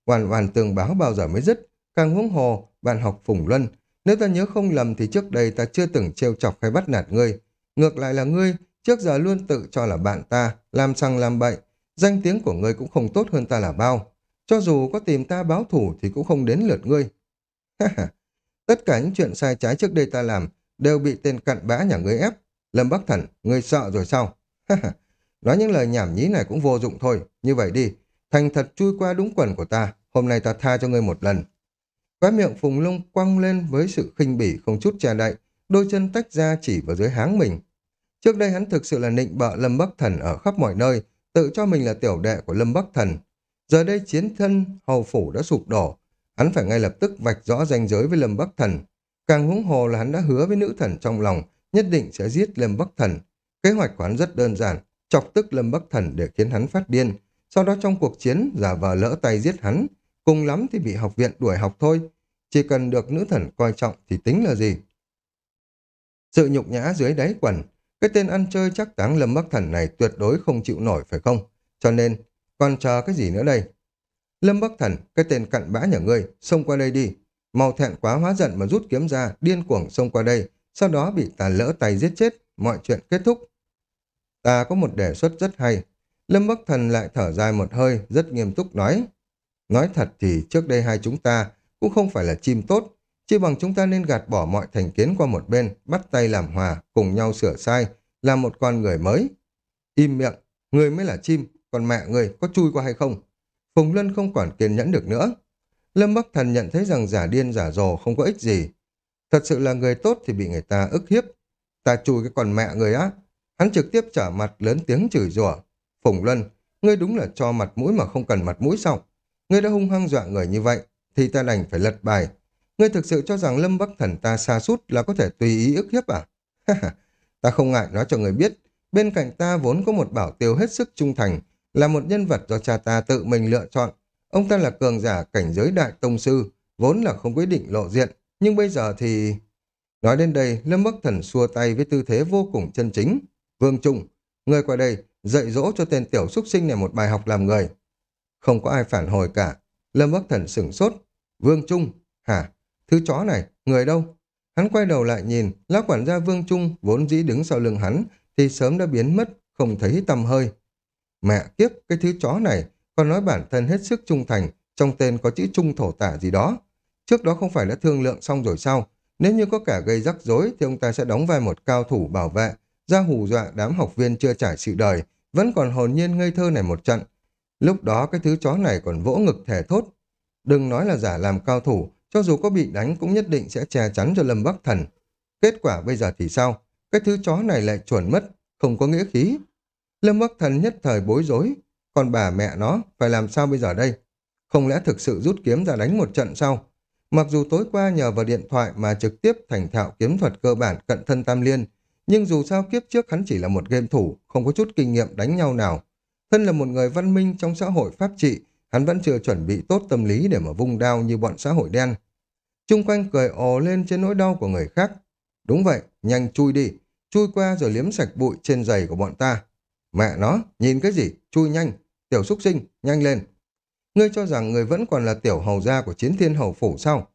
Hoàn hoàn tường báo bao giờ mới dứt. Càng huống hồ, bạn học Phùng Luân. Nếu ta nhớ không lầm thì trước đây ta chưa từng trêu chọc hay bắt nạt ngươi. Ngược lại là ngươi, trước giờ luôn tự cho là bạn ta, làm sang làm bậy. Danh tiếng của ngươi cũng không tốt hơn ta là bao. Cho dù có tìm ta báo thủ thì cũng không đến lượt ngươi. Tất cả những chuyện sai trái trước đây ta làm đều bị tên cặn bã nhà ngươi ép. Lâm Bắc Thần, ngươi sợ rồi sao? Nói những lời nhảm nhí này cũng vô dụng thôi. Như vậy đi, thành thật chui qua đúng quần của ta. Hôm nay ta tha cho ngươi một lần. Khóe miệng Phùng Lung quăng lên với sự khinh bỉ không chút che đậy, đôi chân tách ra chỉ vào dưới háng mình. Trước đây hắn thực sự là nịnh bợ Lâm Bắc Thần ở khắp mọi nơi, tự cho mình là tiểu đệ của Lâm Bắc Thần. Giờ đây chiến thân hầu phủ đã sụp đổ, hắn phải ngay lập tức vạch rõ ranh giới với Lâm Bắc Thần. Càng húng hồ là hắn đã hứa với nữ thần trong lòng, nhất định sẽ giết Lâm Bắc Thần. Kế hoạch của hắn rất đơn giản, chọc tức Lâm Bắc Thần để khiến hắn phát điên. Sau đó trong cuộc chiến, giả vờ lỡ tay giết hắn. Cùng lắm thì bị học viện đuổi học thôi. Chỉ cần được nữ thần coi trọng thì tính là gì? Sự nhục nhã dưới đáy quần, cái tên ăn chơi chắc táng Lâm Bắc Thần này tuyệt đối không chịu nổi phải không? Cho nên, còn chờ cái gì nữa đây? Lâm Bắc Thần, cái tên cặn bã nhà ngươi, xông qua đây đi. Mau thẹn quá hóa giận mà rút kiếm ra, điên cuồng xông qua đây, sau đó bị ta lỡ tay giết chết, mọi chuyện kết thúc. Ta có một đề xuất rất hay. Lâm Bắc Thần lại thở dài một hơi, rất nghiêm túc nói. Nói thật thì trước đây hai chúng ta cũng không phải là chim tốt, chỉ bằng chúng ta nên gạt bỏ mọi thành kiến qua một bên, bắt tay làm hòa, cùng nhau sửa sai, làm một con người mới. Im miệng, người mới là chim, còn mẹ người có chui qua hay không? Phùng Luân không còn kiên nhẫn được nữa. Lâm Bắc Thần nhận thấy rằng giả điên giả dồ không có ích gì. Thật sự là người tốt thì bị người ta ức hiếp. Ta chui cái con mẹ người á. Hắn trực tiếp trở mặt lớn tiếng chửi rủa. Phùng Luân, ngươi đúng là cho mặt mũi mà không cần mặt mũi sao? Ngươi đã hung hăng dọa người như vậy, thì ta đành phải lật bài. Ngươi thực sự cho rằng Lâm Bắc Thần ta xa sút là có thể tùy ý ức hiếp à? ta không ngại nói cho người biết, bên cạnh ta vốn có một bảo tiêu hết sức trung thành, là một nhân vật do cha ta tự mình lựa chọn. Ông ta là cường giả cảnh giới đại tông sư, vốn là không quyết định lộ diện, nhưng bây giờ thì... Nói đến đây, Lâm Bắc Thần xua tay với tư thế vô cùng chân chính. Vương Trung, người qua đây, dạy dỗ cho tên tiểu xúc sinh này một bài học làm người. Không có ai phản hồi cả. Lâm Bắc Thần sửng sốt. Vương Trung, hả? Thứ chó này, người đâu? Hắn quay đầu lại nhìn, lá quản gia Vương Trung vốn dĩ đứng sau lưng hắn, thì sớm đã biến mất, không thấy tầm hơi. Mẹ kiếp, cái thứ chó này, còn nói bản thân hết sức trung thành, trong tên có chữ trung thổ tả gì đó. Trước đó không phải đã thương lượng xong rồi sao? Nếu như có cả gây rắc rối thì ông ta sẽ đóng vai một cao thủ bảo vệ, ra hù dọa đám học viên chưa trải sự đời, vẫn còn hồn nhiên ngây thơ này một trận. Lúc đó cái thứ chó này còn vỗ ngực thể thốt. Đừng nói là giả làm cao thủ, cho dù có bị đánh cũng nhất định sẽ che chắn cho Lâm Bắc Thần. Kết quả bây giờ thì sao? Cái thứ chó này lại chuẩn mất, không có nghĩa khí. Lâm Bắc Thần nhất thời bối rối, còn bà mẹ nó phải làm sao bây giờ đây? Không lẽ thực sự rút kiếm ra đánh một trận sau? Mặc dù tối qua nhờ vào điện thoại mà trực tiếp thành thạo kiếm thuật cơ bản cận thân tam liên, nhưng dù sao kiếp trước hắn chỉ là một game thủ, không có chút kinh nghiệm đánh nhau nào. Thân là một người văn minh trong xã hội pháp trị, hắn vẫn chưa chuẩn bị tốt tâm lý để mà vung đao như bọn xã hội đen. Trung quanh cười ồ lên trên nỗi đau của người khác. Đúng vậy, nhanh chui đi, chui qua rồi liếm sạch bụi trên giày của bọn ta. Mẹ nó, nhìn cái gì, chui nhanh, tiểu xúc sinh, nhanh lên. Ngươi cho rằng người vẫn còn là tiểu hầu gia của chiến thiên hầu phủ sao?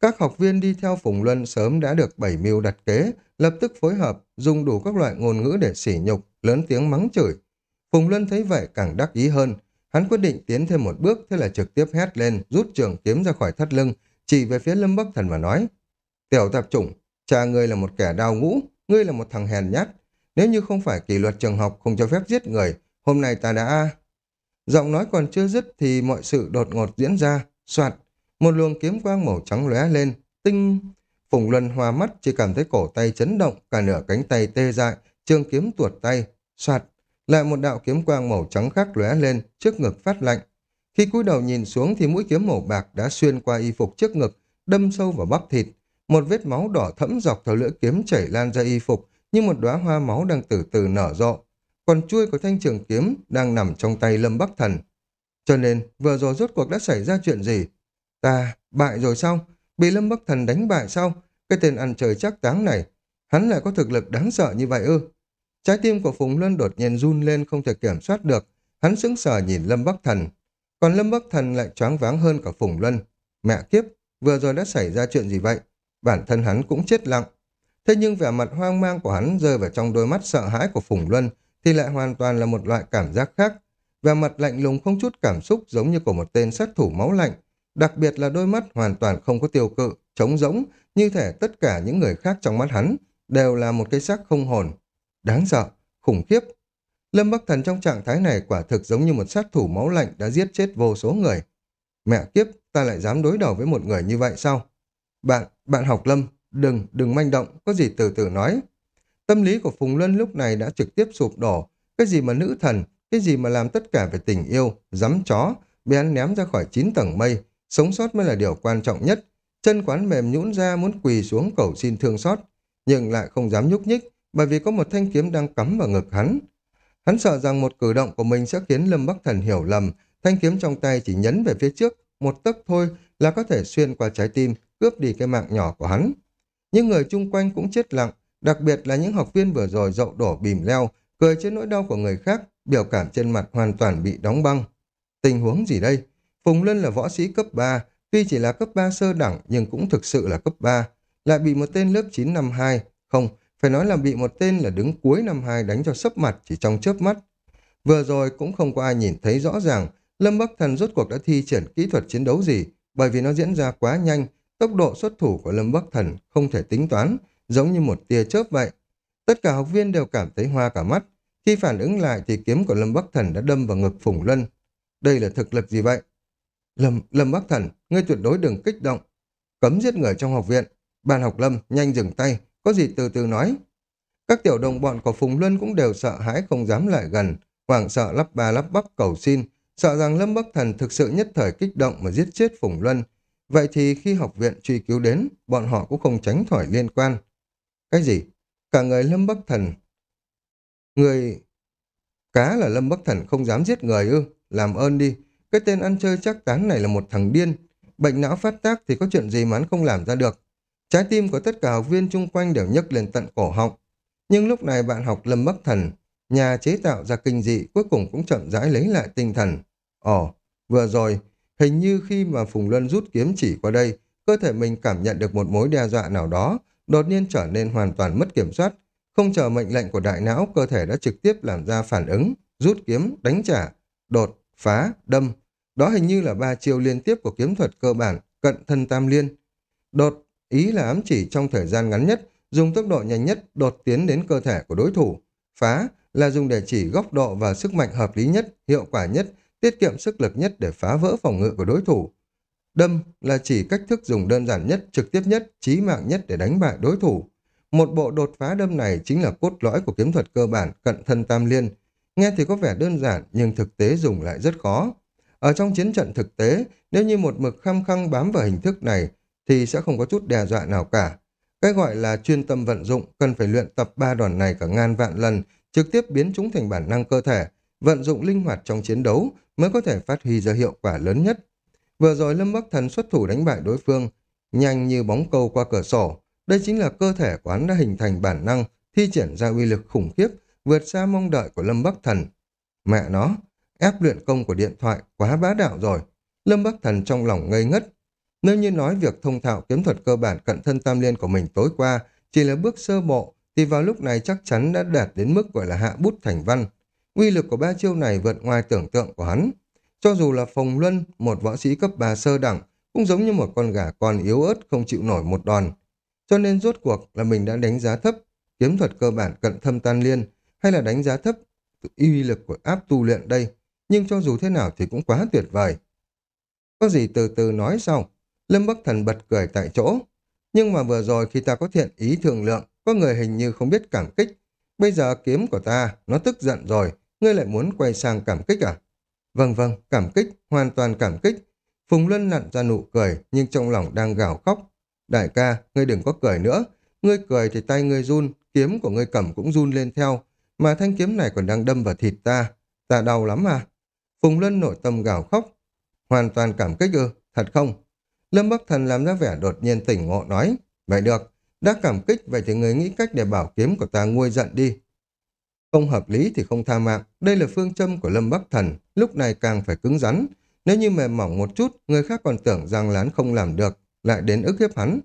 Các học viên đi theo Phùng Luân sớm đã được bảy mưu đặt kế, lập tức phối hợp, dùng đủ các loại ngôn ngữ để sỉ nhục, lớn tiếng mắng chửi. Phùng Luân thấy vậy càng đắc ý hơn, hắn quyết định tiến thêm một bước, thế là trực tiếp hét lên, rút trường kiếm ra khỏi thắt lưng, chỉ về phía Lâm Bắc Thần mà nói. Tiểu tạp chủng, cha ngươi là một kẻ đào ngũ, ngươi là một thằng hèn nhát. Nếu như không phải kỷ luật trường học không cho phép giết người, hôm nay ta đã... Giọng nói còn chưa dứt thì mọi sự đột ngột diễn ra, soạt, một luồng kiếm quang màu trắng lóe lên, tinh... Phùng Luân hoa mắt chỉ cảm thấy cổ tay chấn động, cả nửa cánh tay tê dại, trường kiếm tuột tay, soạt, lại một đạo kiếm quang màu trắng khác lóe lên, trước ngực phát lạnh. Khi cúi đầu nhìn xuống thì mũi kiếm màu bạc đã xuyên qua y phục trước ngực, đâm sâu vào bắp thịt. Một vết máu đỏ thẫm dọc theo lưỡi kiếm chảy lan ra y phục, như một đóa hoa máu đang từ từ nở rộ. Còn chuôi của thanh trường kiếm đang nằm trong tay Lâm Bắc Thần. Cho nên, vừa rồi rốt cuộc đã xảy ra chuyện gì? Ta, bại rồi sao? Bị Lâm Bắc Thần đánh bại sao? Cái tên ăn trời chắc táng này, hắn lại có thực lực đáng sợ như vậy ư? Trái tim của Phùng Luân đột nhiên run lên không thể kiểm soát được. Hắn sững sờ nhìn Lâm Bắc Thần. Còn Lâm Bắc Thần lại choáng váng hơn cả Phùng Luân. Mẹ kiếp, vừa rồi đã xảy ra chuyện gì vậy? Bản thân hắn cũng chết lặng. Thế nhưng vẻ mặt hoang mang của hắn rơi vào trong đôi mắt sợ hãi của Phùng Luân thì lại hoàn toàn là một loại cảm giác khác. Vẻ mặt lạnh lùng không chút cảm xúc giống như của một tên sát thủ máu lạnh. Đặc biệt là đôi mắt hoàn toàn không có tiêu cự, trống rỗng, như thể tất cả những người khác trong mắt hắn đều là một cái xác không hồn. Đáng sợ, khủng khiếp. Lâm Bắc Thần trong trạng thái này quả thực giống như một sát thủ máu lạnh đã giết chết vô số người. Mẹ kiếp, ta lại dám đối đầu với một người như vậy sao? Bạn, bạn học Lâm, đừng, đừng manh động, có gì từ từ nói. Tâm lý của Phùng Luân lúc này đã trực tiếp sụp đổ. Cái gì mà nữ thần, cái gì mà làm tất cả về tình yêu, dám chó, bị hắn ném ra khỏi chín tầng mây, sống sót mới là điều quan trọng nhất. Chân quán mềm nhũn ra muốn quỳ xuống cầu xin thương xót, nhưng lại không dám nhúc nhích, bởi vì có một thanh kiếm đang cắm vào ngực hắn. Hắn sợ rằng một cử động của mình sẽ khiến Lâm Bắc Thần hiểu lầm, thanh kiếm trong tay chỉ nhấn về phía trước, một tấc thôi là có thể xuyên qua trái tim, cướp đi cái mạng nhỏ của hắn. Những người chung quanh cũng chết lặng, đặc biệt là những học viên vừa rồi dậu đổ bìm leo, cười trên nỗi đau của người khác, biểu cảm trên mặt hoàn toàn bị đóng băng. Tình huống gì đây? Phùng Luân là võ sĩ cấp 3, tuy chỉ là cấp 3 sơ đẳng nhưng cũng thực sự là cấp 3, lại bị một tên lớp 9 năm 2, không, phải nói là bị một tên là đứng cuối năm 2 đánh cho sấp mặt chỉ trong chớp mắt. Vừa rồi cũng không có ai nhìn thấy rõ ràng Lâm Bắc Thần rốt cuộc đã thi triển kỹ thuật chiến đấu gì bởi vì nó diễn ra quá nhanh, tốc độ xuất thủ của Lâm Bắc Thần không thể tính toán, giống như một tia chớp vậy. Tất cả học viên đều cảm thấy hoa cả mắt. Khi phản ứng lại thì kiếm của Lâm Bắc Thần đã đâm vào ngực Phùng Luân. Đây là thực lực gì vậy? Lâm, Lâm Bắc Thần, ngươi tuyệt đối đừng kích động. Cấm giết người trong học viện. Ban học Lâm, nhanh dừng tay, có gì từ từ nói. Các tiểu đồng bọn của Phùng Luân cũng đều sợ hãi không dám lại gần, hoảng sợ lắp ba lắp bắp cầu xin, sợ rằng Lâm Bắc Thần thực sự nhất thời kích động mà giết chết Phùng Luân. Vậy thì khi học viện truy cứu đến, bọn họ cũng không tránh khỏi liên quan. Cái gì? Cả người Lâm Bắc Thần. Người... Cá là Lâm Bắc Thần không dám giết người ư, làm ơn đi. Cái tên ăn chơi chắc tán này là một thằng điên. Bệnh não phát tác thì có chuyện gì mà hắn không làm ra được. Trái tim của tất cả học viên chung quanh đều nhấc lên tận cổ họng. Nhưng lúc này bạn học Lâm Bắc Thần, nhà chế tạo ra kinh dị cuối cùng cũng chậm rãi lấy lại tinh thần. Ồ, vừa rồi, hình như khi mà Phùng Luân rút kiếm chỉ qua đây, cơ thể mình cảm nhận được một mối đe dọa nào đó, đột nhiên trở nên hoàn toàn mất kiểm soát. Không chờ mệnh lệnh của đại não, cơ thể đã trực tiếp làm ra phản ứng, rút kiếm, đánh trả, đột, phá, đâm. Đó hình như là ba chiêu liên tiếp của kiếm thuật cơ bản, cận thân tam liên. Đột, Ý là ám chỉ trong thời gian ngắn nhất, dùng tốc độ nhanh nhất đột tiến đến cơ thể của đối thủ. Phá là dùng để chỉ góc độ và sức mạnh hợp lý nhất, hiệu quả nhất, tiết kiệm sức lực nhất để phá vỡ phòng ngự của đối thủ. Đâm là chỉ cách thức dùng đơn giản nhất, trực tiếp nhất, chí mạng nhất để đánh bại đối thủ. Một bộ đột phá đâm này chính là cốt lõi của kiếm thuật cơ bản cận thân tam liên. Nghe thì có vẻ đơn giản nhưng thực tế dùng lại rất khó. Ở trong chiến trận thực tế, nếu như một mực khăng khăng bám vào hình thức này thì sẽ không có chút đe dọa nào cả. Cái gọi là chuyên tâm vận dụng cần phải luyện tập ba đòn này cả ngàn vạn lần, trực tiếp biến chúng thành bản năng cơ thể, vận dụng linh hoạt trong chiến đấu mới có thể phát huy ra hiệu quả lớn nhất. Vừa rồi Lâm Bắc Thần xuất thủ đánh bại đối phương, nhanh như bóng câu qua cửa sổ. Đây chính là cơ thể của hắn đã hình thành bản năng, thi triển ra uy lực khủng khiếp, vượt xa mong đợi của Lâm Bắc Thần. Mẹ nó, ép luyện công của điện thoại quá bá đạo rồi. Lâm Bắc Thần trong lòng ngây ngất. Nếu như nói việc thông thạo kiếm thuật cơ bản cận thân tam liên của mình tối qua chỉ là bước sơ bộ, thì vào lúc này chắc chắn đã đạt đến mức gọi là hạ bút thành văn. Uy lực của ba chiêu này vượt ngoài tưởng tượng của hắn. Cho dù là Phồng Luân, một võ sĩ cấp 3 sơ đẳng, cũng giống như một con gà con yếu ớt không chịu nổi một đòn. Cho nên rốt cuộc là mình đã đánh giá thấp kiếm thuật cơ bản cận thâm tan liên hay là đánh giá thấp uy lực của áp tu luyện đây. Nhưng cho dù thế nào thì cũng quá tuyệt vời. Có gì từ từ nói sau. Lâm Bắc Thần bật cười tại chỗ. Nhưng mà vừa rồi khi ta có thiện ý thường lượng, có người hình như không biết cảm kích. Bây giờ kiếm của ta, nó tức giận rồi, ngươi lại muốn quay sang cảm kích à? Vâng vâng, cảm kích, hoàn toàn cảm kích. Phùng Luân nặn ra nụ cười, nhưng trong lòng đang gào khóc. Đại ca, ngươi đừng có cười nữa. Ngươi cười thì tay ngươi run, kiếm của ngươi cầm cũng run lên theo. Mà thanh kiếm này còn đang đâm vào thịt ta. Ta đau lắm à? Phùng Luân nội tâm gào khóc. Hoàn toàn cảm kích ư, thật không? Lâm Bắc Thần làm ra vẻ đột nhiên tỉnh ngộ nói. Vậy được, đã cảm kích vậy thì người nghĩ cách để bảo kiếm của ta nguôi giận đi. Không hợp lý thì không tha mạng, đây là phương châm của Lâm Bắc Thần, lúc này càng phải cứng rắn. Nếu như mềm mỏng một chút, người khác còn tưởng rằng lán không làm được, lại đến ức hiếp hắn.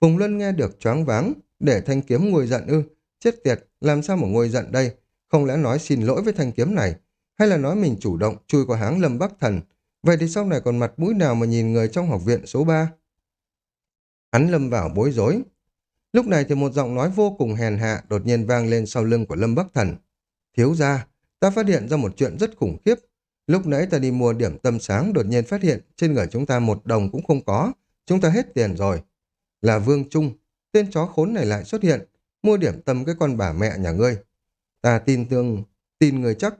Phùng Luân nghe được choáng váng, để thanh kiếm ngồi giận ư, chết tiệt, làm sao mà ngồi giận đây? Không lẽ nói xin lỗi với thanh kiếm này? Hay là nói mình chủ động chui qua háng Lâm Bắc Thần? Vậy thì sau này còn mặt mũi nào mà nhìn người trong học viện số 3? Hắn lâm vào bối rối, Lúc này thì một giọng nói vô cùng hèn hạ đột nhiên vang lên sau lưng của Lâm Bắc Thần. Thiếu ra, ta phát hiện ra một chuyện rất khủng khiếp. Lúc nãy ta đi mua điểm tâm sáng đột nhiên phát hiện trên người chúng ta một đồng cũng không có. Chúng ta hết tiền rồi. Là Vương Trung, tên chó khốn này lại xuất hiện, mua điểm tâm cái con bà mẹ nhà ngươi. Ta tin tương, tin người chắc.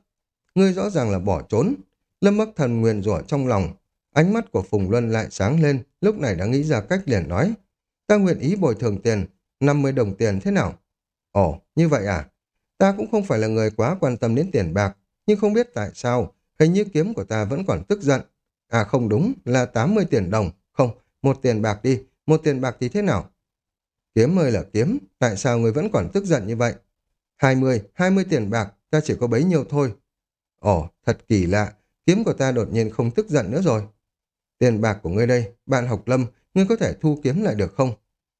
Ngươi rõ ràng là bỏ trốn. Lâm Bắc Thần nguyền rủa trong lòng. Ánh mắt của Phùng Luân lại sáng lên, lúc này đã nghĩ ra cách liền nói. Ta nguyện ý bồi thường tiền, 50 đồng tiền thế nào? Ồ, như vậy à? Ta cũng không phải là người quá quan tâm đến tiền bạc, nhưng không biết tại sao, hình như kiếm của ta vẫn còn tức giận. À không đúng, là 80 tiền đồng. Không, một tiền bạc đi, một tiền bạc thì thế nào? Kiếm ơi là kiếm, tại sao người vẫn còn tức giận như vậy? 20, 20 tiền bạc, ta chỉ có bấy nhiêu thôi. Ồ, thật kỳ lạ, kiếm của ta đột nhiên không tức giận nữa rồi. Tiền bạc của ngươi đây, bạn học lâm, ngươi có thể thu kiếm lại được không?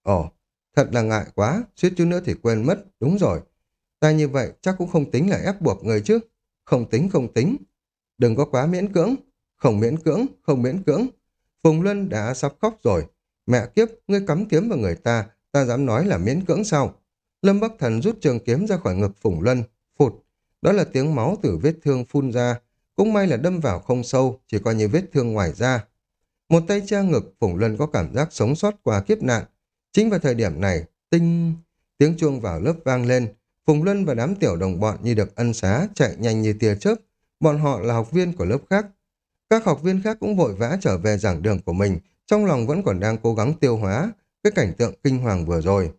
Ồ, Thật là ngại quá, suýt chút nữa thì quên mất, đúng rồi. Ta như vậy chắc cũng không tính là ép buộc người chứ. Không tính không tính. Đừng có quá miễn cưỡng. Không miễn cưỡng, không miễn cưỡng. Phùng Luân đã sắp khóc rồi. Mẹ kiếp, ngươi cắm kiếm vào người ta, ta dám nói là miễn cưỡng sao? Lâm Bắc Thần rút trường kiếm ra khỏi ngực Phùng Luân, phụt. Đó là tiếng máu từ vết thương phun ra. Cũng may là đâm vào không sâu, chỉ coi như vết thương ngoài da. Một tay che ngực, Phùng Luân có cảm giác sống sót qua kiếp nạn, Chính vào thời điểm này, tinh... Tiếng chuông vào lớp vang lên, Phùng Luân và đám tiểu đồng bọn như được ân xá chạy nhanh như tia chớp. Bọn họ là học viên của lớp khác. Các học viên khác cũng vội vã trở về giảng đường của mình, trong lòng vẫn còn đang cố gắng tiêu hóa cái cảnh tượng kinh hoàng vừa rồi.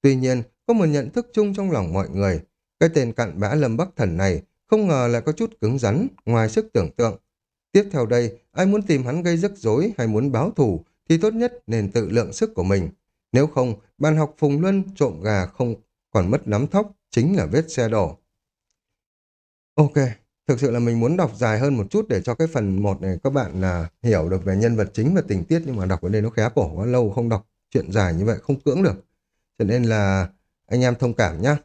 Tuy nhiên, có một nhận thức chung trong lòng mọi người. Cái tên cặn bã Lâm Bắc Thần này không ngờ lại có chút cứng rắn, ngoài sức tưởng tượng. Tiếp theo đây, ai muốn tìm hắn gây rắc rối hay muốn báo thù thì tốt nhất nên tự lượng sức của mình. Nếu không, bàn học Phùng Luân trộm gà không còn mất nắm thóc, chính là vết xe đổ. Ok, thực sự là mình muốn đọc dài hơn một chút để cho cái phần một này các bạn là hiểu được về nhân vật chính và tình tiết nhưng mà đọc ở đây nó khá cổ quá lâu không đọc chuyện dài như vậy không cưỡng được. Cho nên là anh em thông cảm nhé.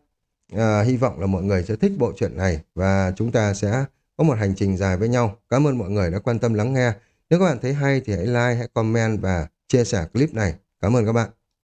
À, hy vọng là mọi người sẽ thích bộ truyện này và chúng ta sẽ có một hành trình dài với nhau. Cảm ơn mọi người đã quan tâm lắng nghe. Nếu các bạn thấy hay thì hãy like, hãy comment và chia sẻ clip này. Cảm ơn các bạn.